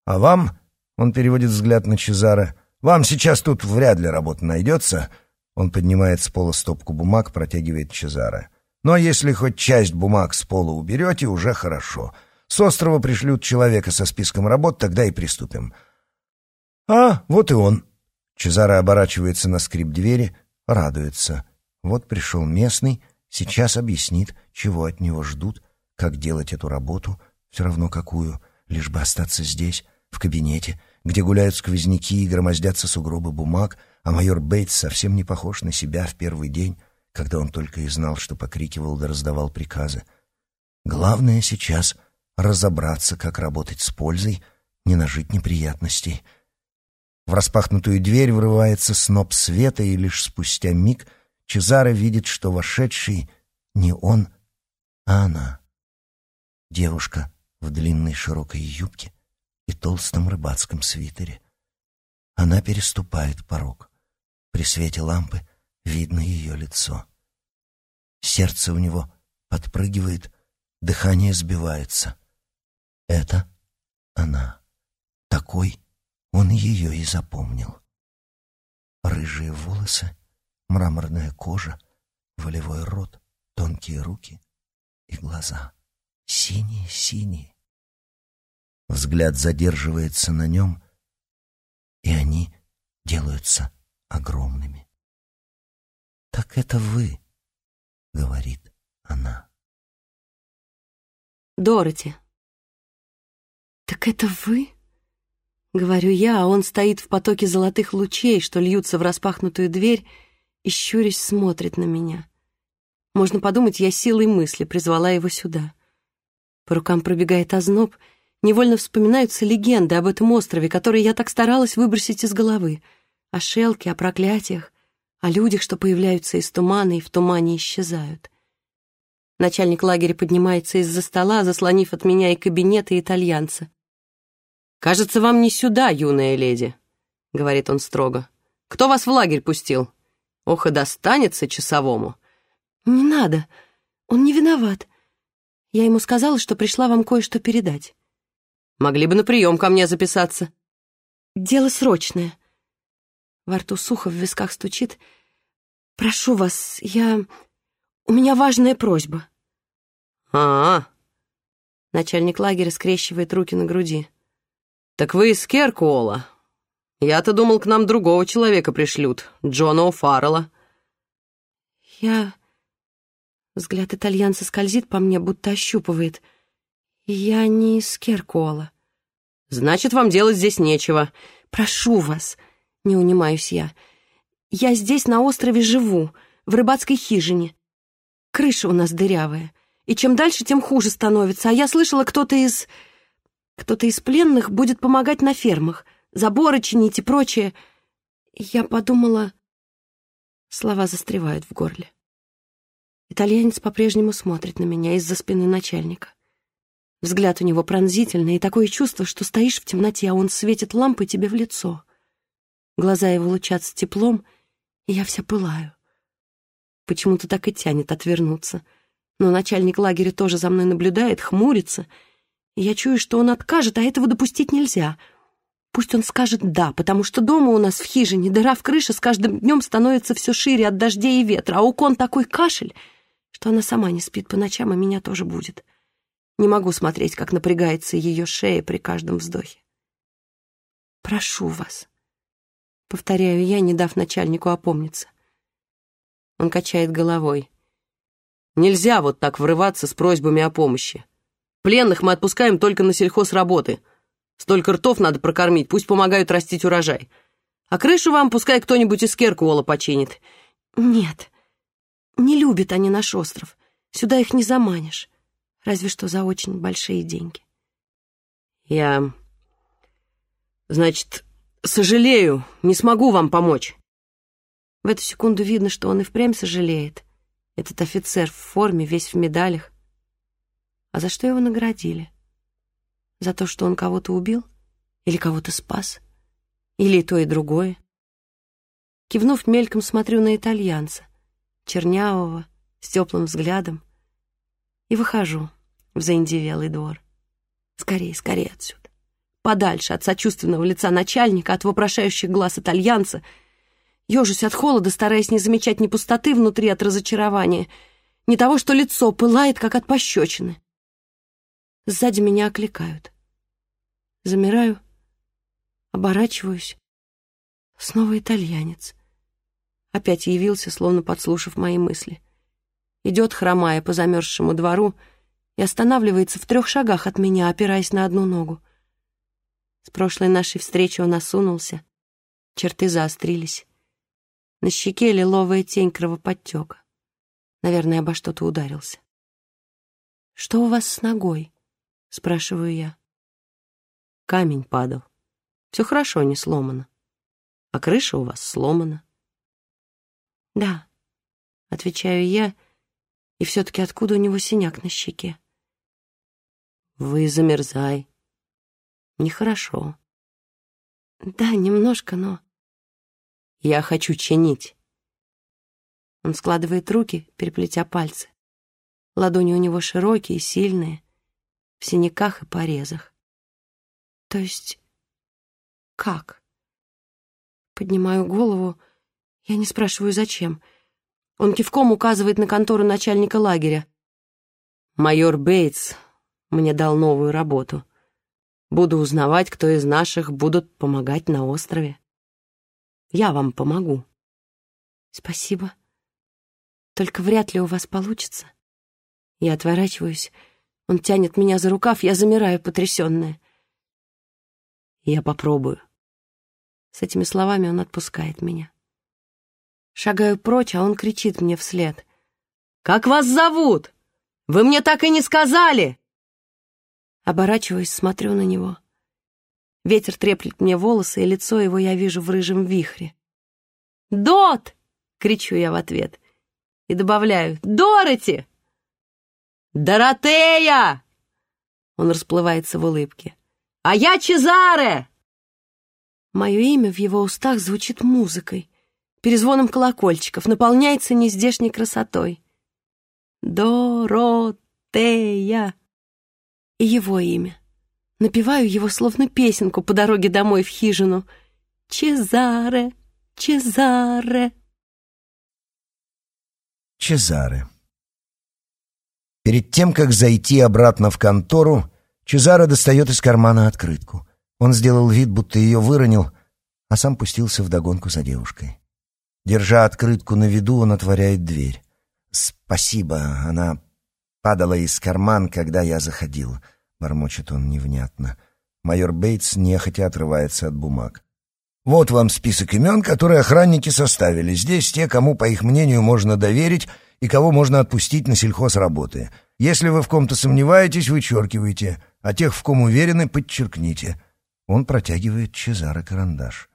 А вам, — он переводит взгляд на Чезаро, — вам сейчас тут вряд ли работа найдется». Он поднимает с пола стопку бумаг, протягивает Чезаро. «Но если хоть часть бумаг с пола уберете, уже хорошо. С острова пришлют человека со списком работ, тогда и приступим». «А, вот и он», Чезаро оборачивается на скрип двери, радуется. Вот пришел местный, сейчас объяснит, чего от него ждут, как делать эту работу, все равно какую, лишь бы остаться здесь, в кабинете, где гуляют сквозняки и громоздятся сугробы бумаг, а майор Бейтс совсем не похож на себя в первый день, когда он только и знал, что покрикивал да раздавал приказы. Главное сейчас — разобраться, как работать с пользой, не нажить неприятностей — в распахнутую дверь врывается сноп света, и лишь спустя миг Чезаро видит, что вошедший не он, а она. Девушка в длинной широкой юбке и толстом рыбацком свитере. Она переступает порог. При свете лампы видно ее лицо. Сердце у него подпрыгивает, дыхание сбивается. Это она. Такой он ее и запомнил. Рыжие волосы, мраморная кожа, волевой рот, тонкие руки и глаза. Синие-синие. Взгляд задерживается на нем, и они делаются огромными. «Так это вы», — говорит она. Дороти. «Так это вы?» Говорю я, а он стоит в потоке золотых лучей, что льются в распахнутую дверь, и, щурясь, смотрит на меня. Можно подумать, я силой мысли призвала его сюда. По рукам пробегает озноб, невольно вспоминаются легенды об этом острове, которые я так старалась выбросить из головы. О шелке, о проклятиях, о людях, что появляются из тумана и в тумане исчезают. Начальник лагеря поднимается из-за стола, заслонив от меня и кабинет, и итальянца. «Кажется, вам не сюда, юная леди», — говорит он строго. «Кто вас в лагерь пустил? Ох, и достанется часовому. Не надо, он не виноват. Я ему сказала, что пришла вам кое-что передать. Могли бы на прием ко мне записаться. Дело срочное. Во рту сухо, в висках стучит. Прошу вас, я... У меня важная просьба. А, -а, -а. Начальник лагеря скрещивает руки на груди. Так вы из Керкуола. Я-то думал, к нам другого человека пришлют, Джона О'Фаррелла. Я... Взгляд итальянца скользит по мне, будто ощупывает. Я не из Керкуола. Значит, вам делать здесь нечего. Прошу вас, не унимаюсь я. Я здесь на острове живу, в рыбацкой хижине. Крыша у нас дырявая, и чем дальше, тем хуже становится. А я слышала, кто-то из... Кто-то из пленных будет помогать на фермах, заборы чинить и прочее. Я подумала... Слова застревают в горле. Итальянец по-прежнему смотрит на меня из-за спины начальника. Взгляд у него пронзительный, и такое чувство, что стоишь в темноте, а он светит лампой тебе в лицо. Глаза его лучатся теплом, и я вся пылаю. Почему-то так и тянет отвернуться. Но начальник лагеря тоже за мной наблюдает, хмурится, я чую, что он откажет, а этого допустить нельзя. Пусть он скажет «да», потому что дома у нас в хижине дыра в крыше с каждым днем становится все шире от дождей и ветра, а у кон такой кашель, что она сама не спит по ночам, и меня тоже будет. Не могу смотреть, как напрягается ее шея при каждом вздохе. «Прошу вас», — повторяю я, не дав начальнику опомниться. Он качает головой. «Нельзя вот так врываться с просьбами о помощи. Пленных мы отпускаем только на сельхозработы. Столько ртов надо прокормить, пусть помогают растить урожай. А крышу вам пускай кто-нибудь из Керкуола починит». «Нет», не любят они наш остров. Сюда их не заманишь. Разве что за очень большие деньги. Я... Значит, сожалею, не смогу вам помочь. В эту секунду видно, что он и впрямь сожалеет. Этот офицер в форме, весь в медалях. А за что его наградили? За то, что он кого-то убил? Или кого-то спас? Или и то, и другое? Кивнув мельком, смотрю на итальянца чернявого, с теплым взглядом, и выхожу в заиндевелый двор. Скорее, скорее отсюда. Подальше от сочувственного лица начальника, от вопрошающих глаз итальянца. Ежусь от холода, стараясь не замечать ни пустоты внутри от разочарования, ни того, что лицо пылает, как от пощечины. Сзади меня окликают. Замираю, оборачиваюсь. Снова итальянец. Опять явился, словно подслушав мои мысли. Идет, хромая по замерзшему двору, и останавливается в трех шагах от меня, опираясь на одну ногу. С прошлой нашей встречи он осунулся, черты заострились. На щеке лиловая тень кровоподтека. Наверное, обо что-то ударился. «Что у вас с ногой?» — спрашиваю я. Камень падал. Все хорошо, не сломано. А крыша у вас сломана. «Да», — отвечаю я, и все-таки откуда у него синяк на щеке? «Вы замерзай. Нехорошо». «Да, немножко, но...» «Я хочу чинить». Он складывает руки, переплетя пальцы. Ладони у него широкие, сильные, в синяках и порезах. То есть как? Поднимаю голову, я не спрашиваю, зачем. Он кивком указывает на контору начальника лагеря. «Майор Бейтс мне дал новую работу. Буду узнавать, кто из наших будут помогать на острове. Я вам помогу». «Спасибо. Только вряд ли у вас получится». Я отворачиваюсь. Он тянет меня за рукав, я замираю, потрясенная. «Я попробую». С этими словами он отпускает меня. Шагаю прочь, а он кричит мне вслед. «Как вас зовут? Вы мне так и не сказали!» Оборачиваюсь, смотрю на него. Ветер треплет мне волосы, и лицо его я вижу в рыжем вихре. «Дот!» — кричу я в ответ. И добавляю «Дороти!» «Доротея!» Он расплывается в улыбке. «А я Чезаре!» Мое имя в его устах звучит музыкой перезвоном колокольчиков, наполняется нездешней красотой. Доротея. И его имя. Напеваю его словно песенку по дороге домой в хижину. Чезаре, Чезаре. Чезаре. Перед тем, как зайти обратно в контору, Чезаре достает из кармана открытку. Он сделал вид, будто ее выронил, а сам пустился вдогонку за девушкой. Держа открытку на виду, он отворяет дверь. «Спасибо, она падала из карман, когда я заходил», — бормочет он невнятно. Майор Бейтс нехотя отрывается от бумаг. «Вот вам список имен, которые охранники составили. Здесь те, кому, по их мнению, можно доверить и кого можно отпустить на сельхозработы. Если вы в ком-то сомневаетесь, вычеркивайте, а тех, в ком уверены, подчеркните». Он протягивает Чезаро карандаш.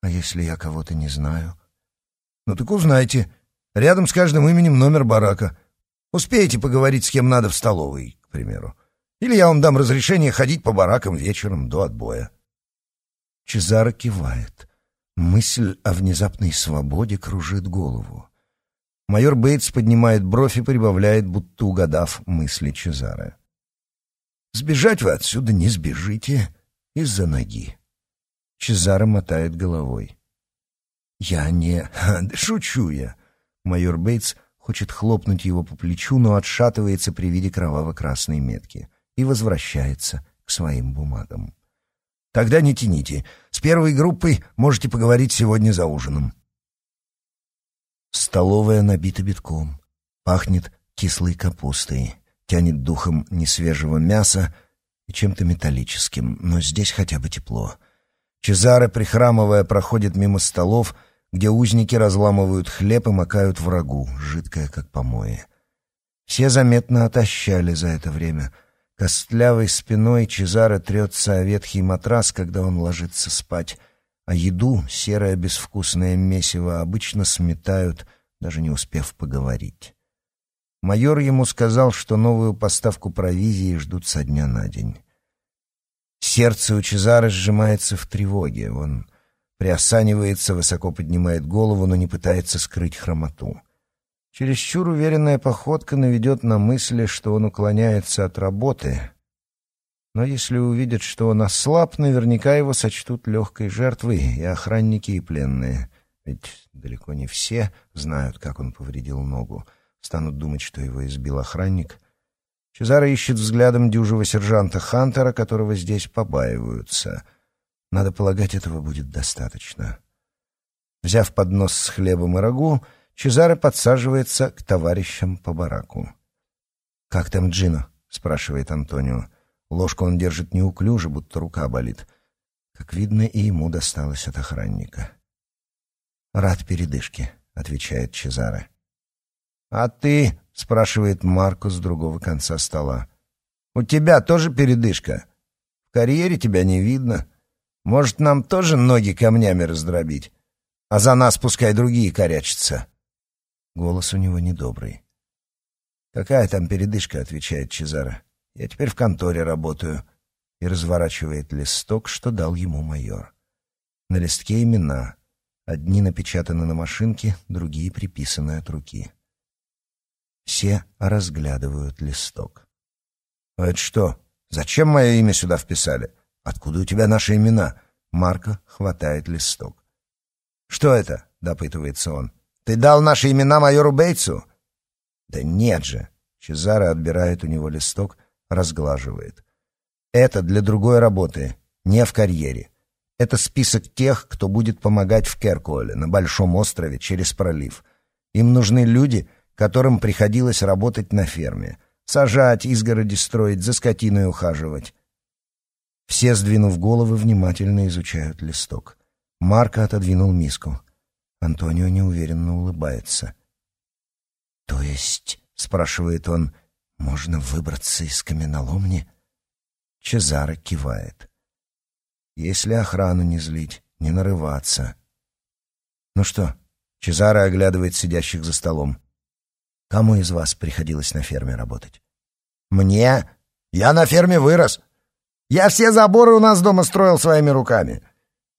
«А если я кого-то не знаю?» «Ну так узнайте. Рядом с каждым именем номер барака. Успеете поговорить с кем надо в столовой, к примеру. Или я вам дам разрешение ходить по баракам вечером до отбоя». Чезаро кивает. Мысль о внезапной свободе кружит голову. Майор Бейтс поднимает бровь и прибавляет, будто угадав мысли Чезаре. «Сбежать вы отсюда не сбежите из-за ноги». Чезаре мотает головой. «Я не... Да <laughs> шучу я». Майор Бейтс хочет хлопнуть его по плечу, но отшатывается при виде кроваво-красной метки и возвращается к своим бумагам. Тогда не тяните. С первой группой можете поговорить сегодня за ужином. Столовая набита битком. Пахнет кислой капустой. Тянет духом несвежего мяса и чем-то металлическим, но здесь хотя бы тепло. Чезаре, прихрамывая, проходит мимо столов, где узники разламывают хлеб и макают врагу, жидкое, как помои. Все заметно отощали за это время — Костлявой спиной Чезаро трется о ветхий матрас, когда он ложится спать, а еду, серое безвкусное месиво, обычно сметают, даже не успев поговорить. Майор ему сказал, что новую поставку провизии ждут со дня на день. Сердце у Чезаро сжимается в тревоге. Он приосанивается, высоко поднимает голову, но не пытается скрыть хромоту. Чересчур уверенная походка наведет на мысли, что он уклоняется от работы. Но если увидят, что он ослаб, наверняка его сочтут легкой жертвой и охранники, и пленные. Ведь далеко не все знают, как он повредил ногу. Станут думать, что его избил охранник. Чезаро ищет взглядом дюжего сержанта Хантера, которого здесь побаиваются. Надо полагать, этого будет достаточно. Взяв поднос с хлебом и рагу, Чезаре подсаживается к товарищам по бараку. «Как там Джино?» — спрашивает Антонио. Ложку он держит неуклюже, будто рука болит. Как видно, и ему досталось от охранника. «Рад передышке», — отвечает Чезаре. «А ты?» — спрашивает Марко с другого конца стола. «У тебя тоже передышка? В карьере тебя не видно. Может, нам тоже ноги камнями раздробить? А за нас пускай другие корячатся». Голос у него недобрый. «Какая там передышка?» — отвечает Чезаро. «Я теперь в конторе работаю». И разворачивает листок, что дал ему майор. На листке имена. Одни напечатаны на машинке, другие приписаны от руки. Все разглядывают листок. «А это что? Зачем мое имя сюда вписали? Откуда у тебя наши имена?» Марко хватает листок. «Что это?» — допытывается он. Ты дал наши имена майору Бейтсу?» «Да нет же!» Чезаро отбирает у него листок, разглаживает. «Это для другой работы, не в карьере. Это список тех, кто будет помогать в Керкуоле, на Большом острове, через пролив. Им нужны люди, которым приходилось работать на ферме. Сажать, изгороди строить, за скотиной ухаживать». Все, сдвинув головы, внимательно изучают листок. Марко отодвинул миску. Антонио неуверенно улыбается. «То есть, — спрашивает он, — можно выбраться из каменоломни?» Чезаро кивает. «Если охрану не злить, не нарываться». «Ну что?» — Чезаро оглядывает сидящих за столом. «Кому из вас приходилось на ферме работать?» «Мне? Я на ферме вырос. Я все заборы у нас дома строил своими руками».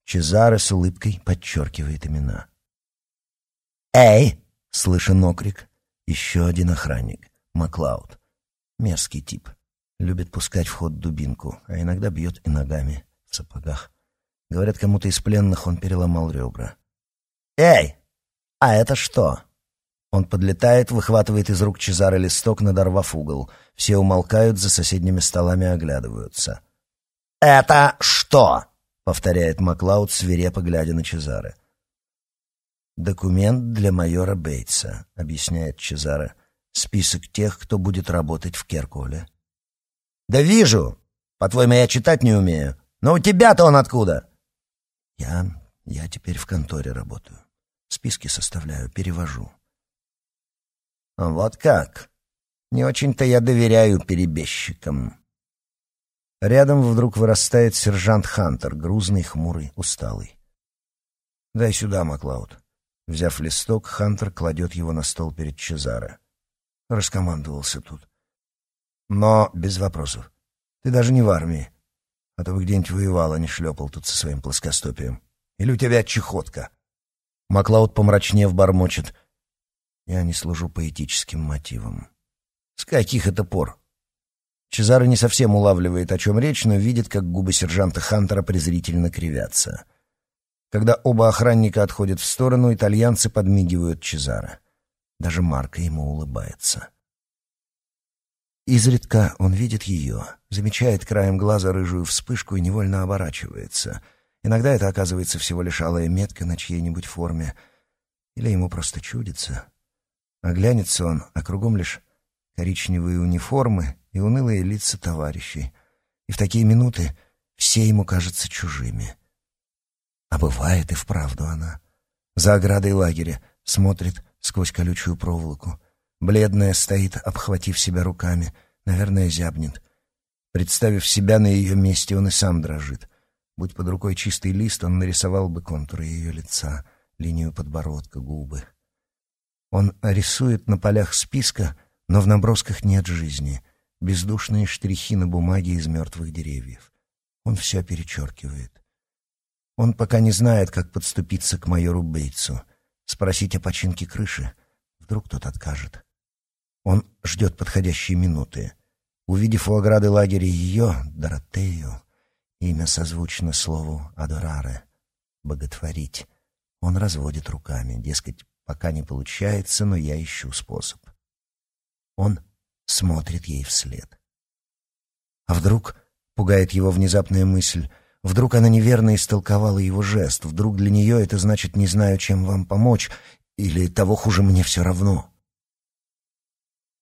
Чезаро с улыбкой подчеркивает имена. «Эй!» — слышен окрик. Еще один охранник. Маклауд. Мерзкий тип. Любит пускать в ход дубинку, а иногда бьет и ногами в сапогах. Говорят, кому-то из пленных он переломал ребра. «Эй! А это что?» Он подлетает, выхватывает из рук Чезары листок, надорвав угол. Все умолкают, за соседними столами оглядываются. «Это что?» — повторяет Маклауд, свирепо глядя на Чезары. «Документ для майора Бейтса», — объясняет Чезаре. «Список тех, кто будет работать в Керколе». «Да вижу! По-твоему, я читать не умею. Но у тебя-то он откуда?» «Я... я теперь в конторе работаю. Списки составляю, перевожу». «Вот как? Не очень-то я доверяю перебежчикам». Рядом вдруг вырастает сержант Хантер, грузный, хмурый, усталый. «Дай сюда, Маклауд». Взяв листок, Хантер кладет его на стол перед Чезаре. Раскомандовался тут. «Но без вопросов. Ты даже не в армии. А то бы где-нибудь воевал, а не шлепал тут со своим плоскостопием. Или у тебя чехотка?» Маклауд, помрачнев, бормочет. «Я не служу поэтическим мотивам». «С каких это пор?» Чезаро не совсем улавливает, о чем речь, но видит, как губы сержанта Хантера презрительно кривятся. Когда оба охранника отходят в сторону, итальянцы подмигивают Чезаро. Даже Марко ему улыбается. Изредка он видит ее, замечает краем глаза рыжую вспышку и невольно оборачивается. Иногда это оказывается всего лишь алая метка на чьей-нибудь форме, или ему просто чудится. Оглянется он, а кругом лишь коричневые униформы и унылые лица товарищей. И в такие минуты все ему кажутся чужими. А бывает и вправду она. За оградой лагеря смотрит сквозь колючую проволоку. Бледная стоит, обхватив себя руками. Наверное, зябнет. Представив себя на ее месте, он и сам дрожит. Будь под рукой чистый лист, он нарисовал бы контуры ее лица, линию подбородка, губы. Он рисует на полях списка, но в набросках нет жизни бездушные штрихи на бумаге из мертвых деревьев. Он все перечеркивает. Он пока не знает, как подступиться к майору Бейтсу, спросить о починке крыши. Вдруг тот откажет. Он ждет подходящие минуты. Увидев у ограды лагеря ее, Доротею, имя созвучно слову «адораре» — «боготворить», он разводит руками, дескать, пока не получается, но я ищу способ. Он смотрит ей вслед. А вдруг, пугает его внезапная мысль, вдруг она неверно истолковала его жест, вдруг для нее это значит «не знаю, чем вам помочь», или того хуже мне все равно.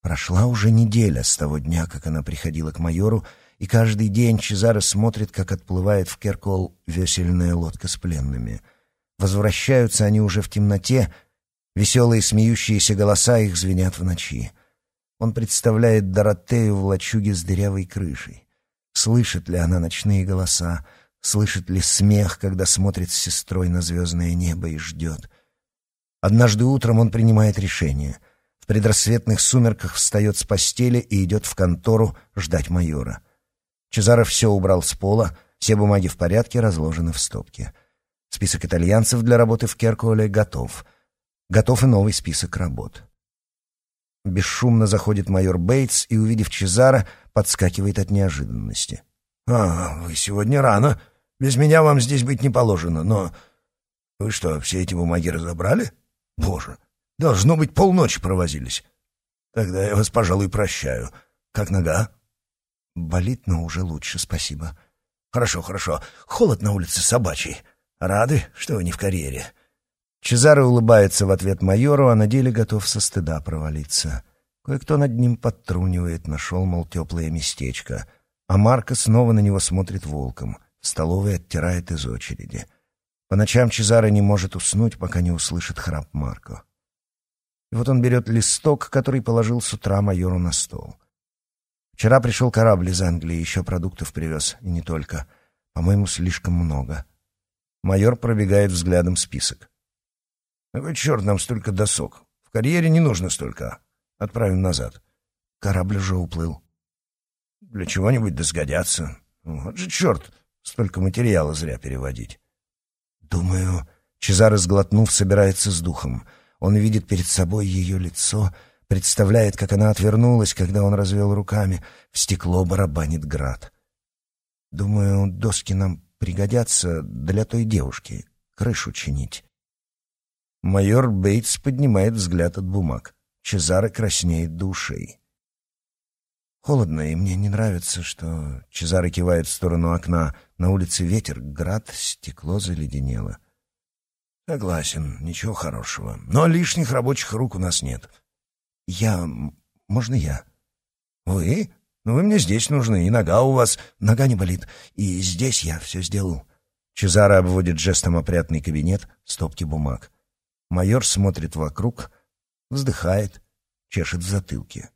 Прошла уже неделя с того дня, как она приходила к майору, и каждый день Чезаро смотрит, как отплывает в Керкол весельная лодка с пленными. Возвращаются они уже в темноте, веселые смеющиеся голоса их звенят в ночи. Он представляет Доротею в лачуге с дырявой крышей. Слышит ли она ночные голоса, слышит ли смех, когда смотрит с сестрой на звездное небо и ждет. Однажды утром он принимает решение. В предрассветных сумерках встает с постели и идет в контору ждать майора. Чезаро все убрал с пола, все бумаги в порядке, разложены в стопке. Список итальянцев для работы в Керколе готов. Готов и новый список работ. Бесшумно заходит майор Бейтс и, увидев Чезара, подскакивает от неожиданности. «А, вы сегодня рано. Без меня вам здесь быть не положено, но... Вы что, все эти бумаги разобрали? Боже, должно быть, полночи провозились. Тогда я вас, пожалуй, прощаю. Как нога?» «Болит, но уже лучше, спасибо». «Хорошо, хорошо. Холод на улице собачий. Рады, что вы не в карьере. Чезаро улыбается в ответ майору, а на деле готов со стыда провалиться. Кое-кто над ним подтрунивает, нашел, мол, теплое местечко. А Марко снова на него смотрит волком. В столовой оттирает из очереди. По ночам Чезаро не может уснуть, пока не услышит храп Марко. И вот он берет листок, который положил с утра майору на стол. Вчера пришел корабль из Англии, еще продуктов привез, и не только. По-моему, слишком много. Майор пробегает взглядом список. На кой черт нам столько досок? В карьере не нужно столько. Отправим назад. Корабль уже уплыл. Для чего-нибудь да сгодятся. Вот же черт, столько материала зря переводить. Думаю, Чезаро, сглотнув, собирается с духом. Он видит перед собой ее лицо, представляет, как она отвернулась, когда он развел руками. В стекло барабанит град. Думаю, доски нам пригодятся для той девушки, крышу чинить. Майор Бейтс поднимает взгляд от бумаг. Чезаре краснеет до. Холодно, и мне не нравится, что Чезаре кивает в сторону окна. На улице ветер, град, стекло заледенело. Согласен, ничего хорошего. Но лишних рабочих рук у нас нет. Я... Можно я? Вы? Ну, вы мне здесь нужны, и нога у вас... Нога не болит. И здесь я все сделал. Чезаро обводит жестом опрятный кабинет, стопки бумаг. Майор смотрит вокруг, вздыхает, чешет в затылке.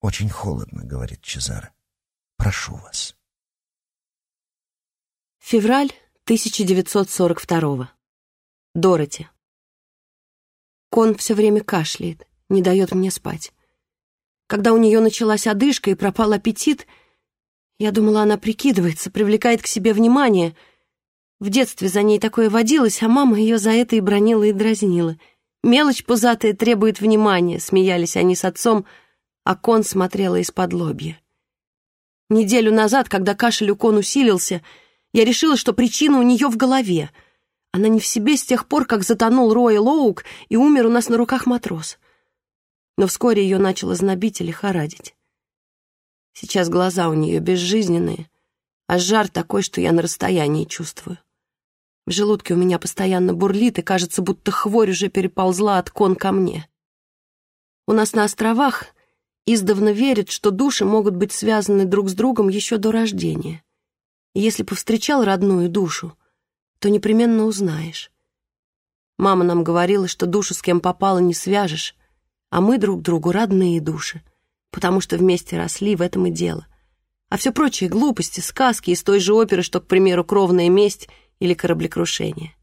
«Очень холодно», — говорит Чезаро. «Прошу вас». Февраль 1942 Дороти. Кон все время кашляет, не дает мне спать. Когда у нее началась одышка и пропал аппетит, я думала, она прикидывается, привлекает к себе внимание — в детстве за ней такое водилось, а мама ее за это и бронила, и дразнила. Мелочь пузатая требует внимания, смеялись они с отцом, а кон смотрела из-под лобья. Неделю назад, когда кашель у кон усилился, я решила, что причина у нее в голове. Она не в себе с тех пор, как затонул Рой Лоук и умер у нас на руках матрос. Но вскоре ее начало знобить и лихорадить. Сейчас глаза у нее безжизненные, а жар такой, что я на расстоянии чувствую. В желудке у меня постоянно бурлит, и кажется, будто хворь уже переползла от кон ко мне. У нас на островах издавна верят, что души могут быть связаны друг с другом еще до рождения. Если повстречал родную душу, то непременно узнаешь. Мама нам говорила, что душу с кем попало не свяжешь, а мы друг другу родные души, потому что вместе росли, в этом и дело. А все прочие глупости, сказки из той же оперы, что, к примеру, «Кровная месть» или кораблекрушение.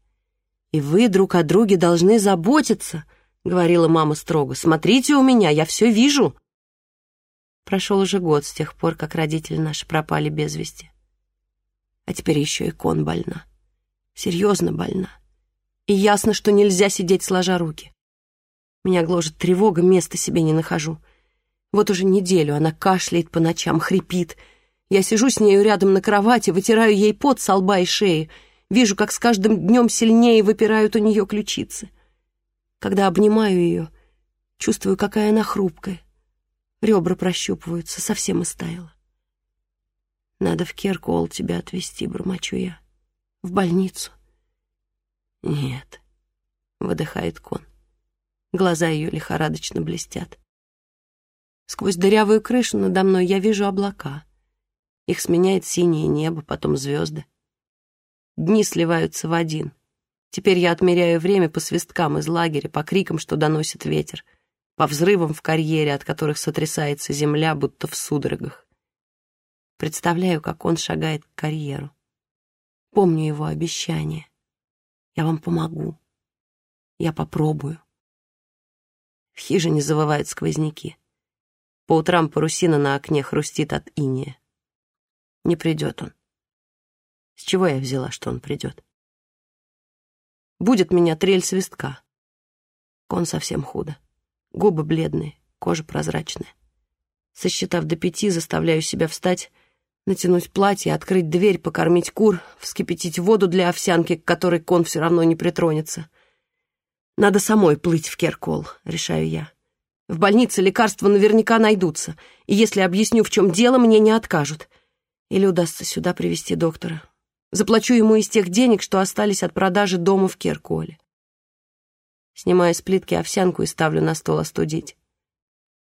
«И вы друг о друге должны заботиться», — говорила мама строго. «Смотрите у меня, я все вижу». Прошел уже год с тех пор, как родители наши пропали без вести. А теперь еще и кон больна. Серьезно больна. И ясно, что нельзя сидеть сложа руки. Меня гложет тревога, места себе не нахожу. Вот уже неделю она кашляет по ночам, хрипит. Я сижу с нею рядом на кровати, вытираю ей пот со лба и шеи, Вижу, как с каждым днем сильнее выпирают у нее ключицы. Когда обнимаю ее, чувствую, какая она хрупкая. Ребра прощупываются, совсем истаяла. Надо в Керкуолл тебя отвезти, бормочу я. В больницу. Нет, выдыхает Кон. Глаза ее лихорадочно блестят. Сквозь дырявую крышу надо мной я вижу облака. Их сменяет синее небо, потом звезды. Дни сливаются в один. Теперь я отмеряю время по свисткам из лагеря, по крикам, что доносит ветер, по взрывам в карьере, от которых сотрясается земля, будто в судорогах. Представляю, как он шагает к карьеру. Помню его обещание. Я вам помогу. Я попробую. В хижине завывают сквозняки. По утрам парусина на окне хрустит от иния. Не придет он. С чего я взяла, что он придет? Будет меня трель свистка. Кон совсем худо. Губы бледные, кожа прозрачная. Сосчитав до пяти, заставляю себя встать, натянуть платье, открыть дверь, покормить кур, вскипятить воду для овсянки, к которой кон все равно не притронется. Надо самой плыть в Керкол, решаю я. В больнице лекарства наверняка найдутся, и если объясню, в чем дело, мне не откажут. Или удастся сюда привести доктора. Заплачу ему из тех денег, что остались от продажи дома в Керкуоле. Снимаю с плитки овсянку и ставлю на стол остудить.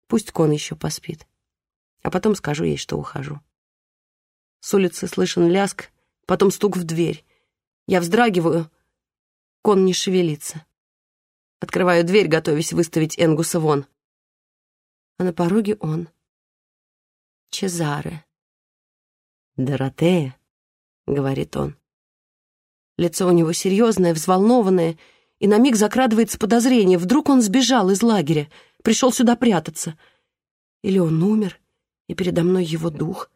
Пусть кон еще поспит. А потом скажу ей, что ухожу. С улицы слышен ляск, потом стук в дверь. Я вздрагиваю. Кон не шевелится. Открываю дверь, готовясь выставить Энгуса вон. А на пороге он. Чезаре. Доротея. — говорит он. Лицо у него серьезное, взволнованное, и на миг закрадывается подозрение. Вдруг он сбежал из лагеря, пришел сюда прятаться. Или он умер, и передо мной его дух.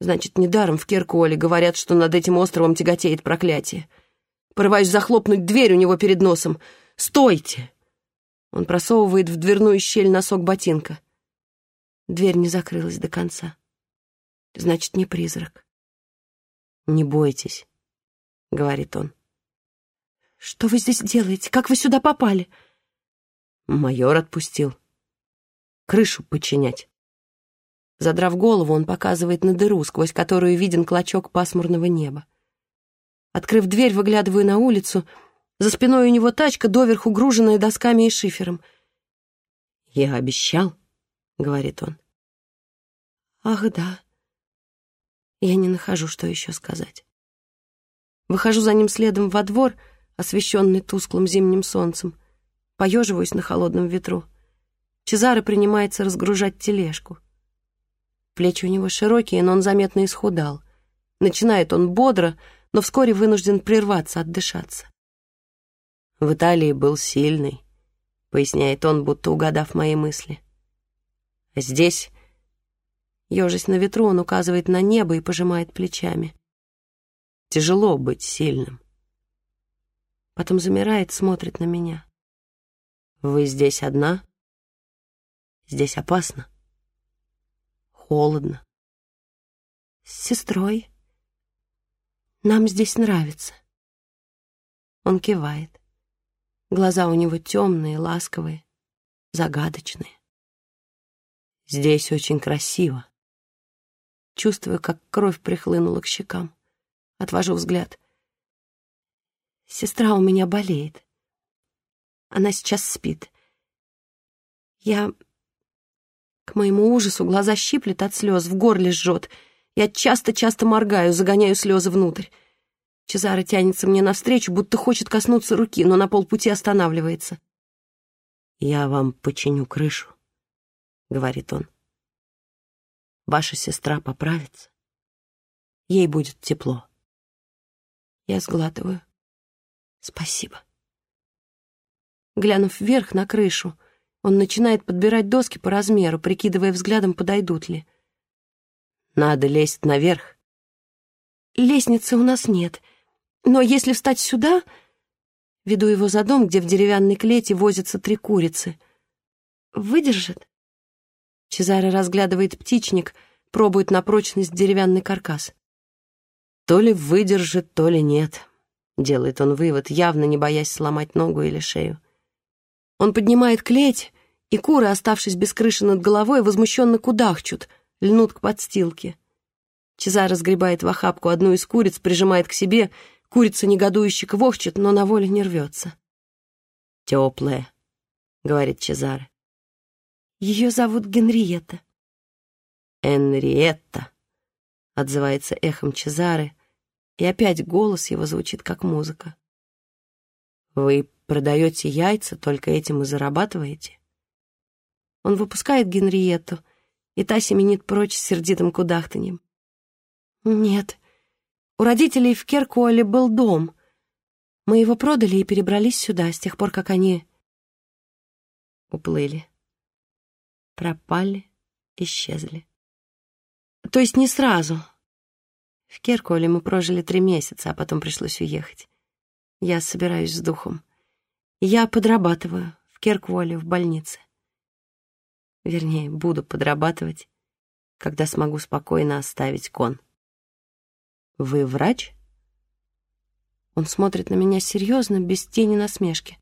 Значит, недаром в Керкуоле говорят, что над этим островом тяготеет проклятие. Порываюсь захлопнуть дверь у него перед носом. Стойте!» Он просовывает в дверную щель носок ботинка. Дверь не закрылась до конца. Значит, не призрак. «Не бойтесь», — говорит он. «Что вы здесь делаете? Как вы сюда попали?» Майор отпустил. Крышу починять. Задрав голову, он показывает на дыру, сквозь которую виден клочок пасмурного неба. Открыв дверь, выглядываю на улицу. За спиной у него тачка, доверху груженная досками и шифером. «Я обещал», — говорит он. «Ах, да». Я не нахожу, что еще сказать. Выхожу за ним следом во двор, освещенный тусклым зимним солнцем. Поеживаюсь на холодном ветру. Чезаро принимается разгружать тележку. Плечи у него широкие, но он заметно исхудал. Начинает он бодро, но вскоре вынужден прерваться, отдышаться. В Италии был сильный, поясняет он, будто угадав мои мысли. А здесь, ежась на ветру, он указывает на небо и пожимает плечами. Тяжело быть сильным. Потом замирает, смотрит на меня. Вы здесь одна? Здесь опасно. Холодно. С сестрой. Нам здесь нравится. Он кивает. Глаза у него темные, ласковые, загадочные. Здесь очень красиво. Чувствую, как кровь прихлынула к щекам. Отвожу взгляд. Сестра у меня болеет. Она сейчас спит. Я... К моему ужасу глаза щиплет от слез, в горле жжет — я часто-часто моргаю, загоняю слезы внутрь. Чезаро тянется мне навстречу, будто хочет коснуться руки, но на полпути останавливается. «Я вам починю крышу», — говорит он. «Ваша сестра поправится. Ей будет тепло». Я сглатываю. «Спасибо». Глянув вверх на крышу, он начинает подбирать доски по размеру, прикидывая взглядом, подойдут ли. Надо лезть наверх. Лестницы у нас нет. Но если встать сюда... Веду его за дом, где в деревянной клете возятся три курицы. Выдержит? Чезаре разглядывает птичник, пробует на прочность деревянный каркас. То ли выдержит, то ли нет. Делает он вывод, явно не боясь сломать ногу или шею. Он поднимает клеть, и куры, оставшись без крыши над головой, возмущенно кудахчут — льнут к подстилке. Чезар разгребает в охапку одну из куриц, прижимает к себе, курица негодующе квохчет, но на волю не рвется. «Теплая», — говорит Чезаре. «Ее зовут Генриетта». «Энриетта», — отзывается эхом Чезары, и опять голос его звучит как музыка. «Вы продаете яйца, только этим и зарабатываете?» Он выпускает Генриетту, и та семенит прочь с сердитым кудахтаньем. «Нет, у родителей в Керкуоле был дом. Мы его продали и перебрались сюда с тех пор, как они уплыли, пропали, исчезли. То есть не сразу. В Керкуоле мы прожили три месяца, а потом пришлось уехать. Я собираюсь с духом. Я подрабатываю в Керкуоле в больнице. Вернее, буду подрабатывать, когда смогу спокойно оставить кон. «Вы врач?» Он смотрит на меня серьезно, без тени насмешки.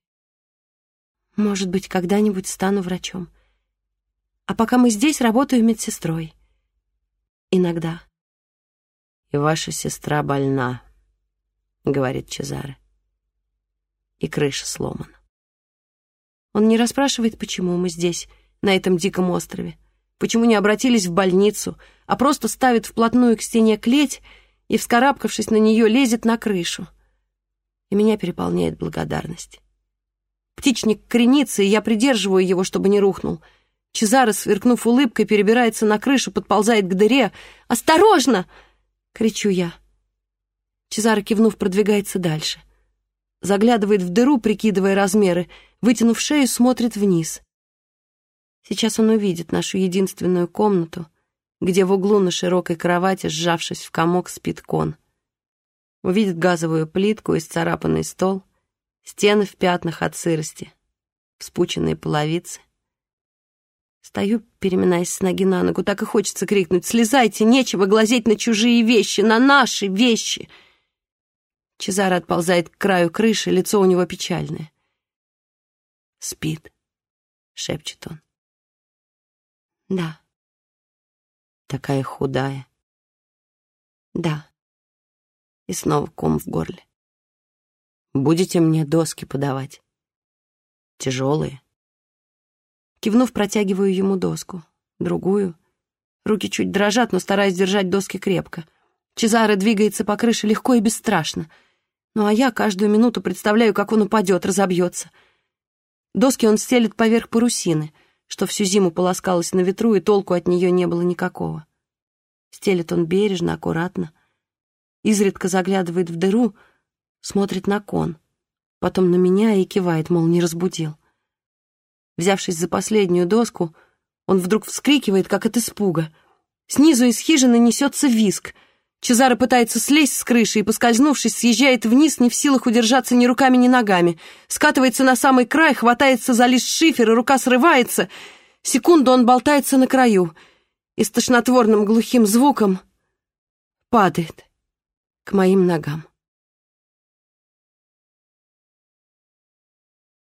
«Может быть, когда-нибудь стану врачом. А пока мы здесь, работаю медсестрой. Иногда». «И ваша сестра больна», — говорит Чезаре. «И крыша сломана». Он не расспрашивает, почему мы здесь, — на этом диком острове? Почему не обратились в больницу, а просто ставит вплотную к стене клеть и, вскарабкавшись на нее, лезет на крышу? И меня переполняет благодарность. Птичник кренится, и я придерживаю его, чтобы не рухнул. Чезаро, сверкнув улыбкой, перебирается на крышу, подползает к дыре. «Осторожно!» — кричу я. Чезаро, кивнув, продвигается дальше. Заглядывает в дыру, прикидывая размеры, вытянув шею, смотрит вниз. Сейчас он увидит нашу единственную комнату, где в углу на широкой кровати, сжавшись в комок, спит кон. Увидит газовую плитку и сцарапанный стол, Стены в пятнах от сырости, вспученные половицы. Стою, переминаясь с ноги на ногу, так и хочется крикнуть «Слезайте! Нечего глазеть на чужие вещи, на наши вещи!» Чезаро отползает к краю крыши, лицо у него печальное. «Спит», — шепчет он. «Да». «Такая худая». «Да». И снова ком в горле. «Будете мне доски подавать?» «Тяжелые». Кивнув, протягиваю ему доску. Другую. Руки чуть дрожат, но стараюсь держать доски крепко. Чезаре двигается по крыше легко и бесстрашно. Ну а я каждую минуту представляю, как он упадет, разобьется. Доски он стелит поверх парусины, что всю зиму полоскалась на ветру, и толку от нее не было никакого. Стелит он бережно, аккуратно. Изредка заглядывает в дыру, смотрит на кон, потом на меня и кивает, мол, не разбудил. Взявшись за последнюю доску, он вдруг вскрикивает, как от испуга. Снизу из хижины несется виск. Чезаро пытается слезть с крыши и, поскользнувшись, съезжает вниз, не в силах удержаться ни руками, ни ногами. Скатывается на самый край, хватается за лист шифера, рука срывается. Секунду он болтается на краю и с тошнотворным глухим звуком падает к моим ногам.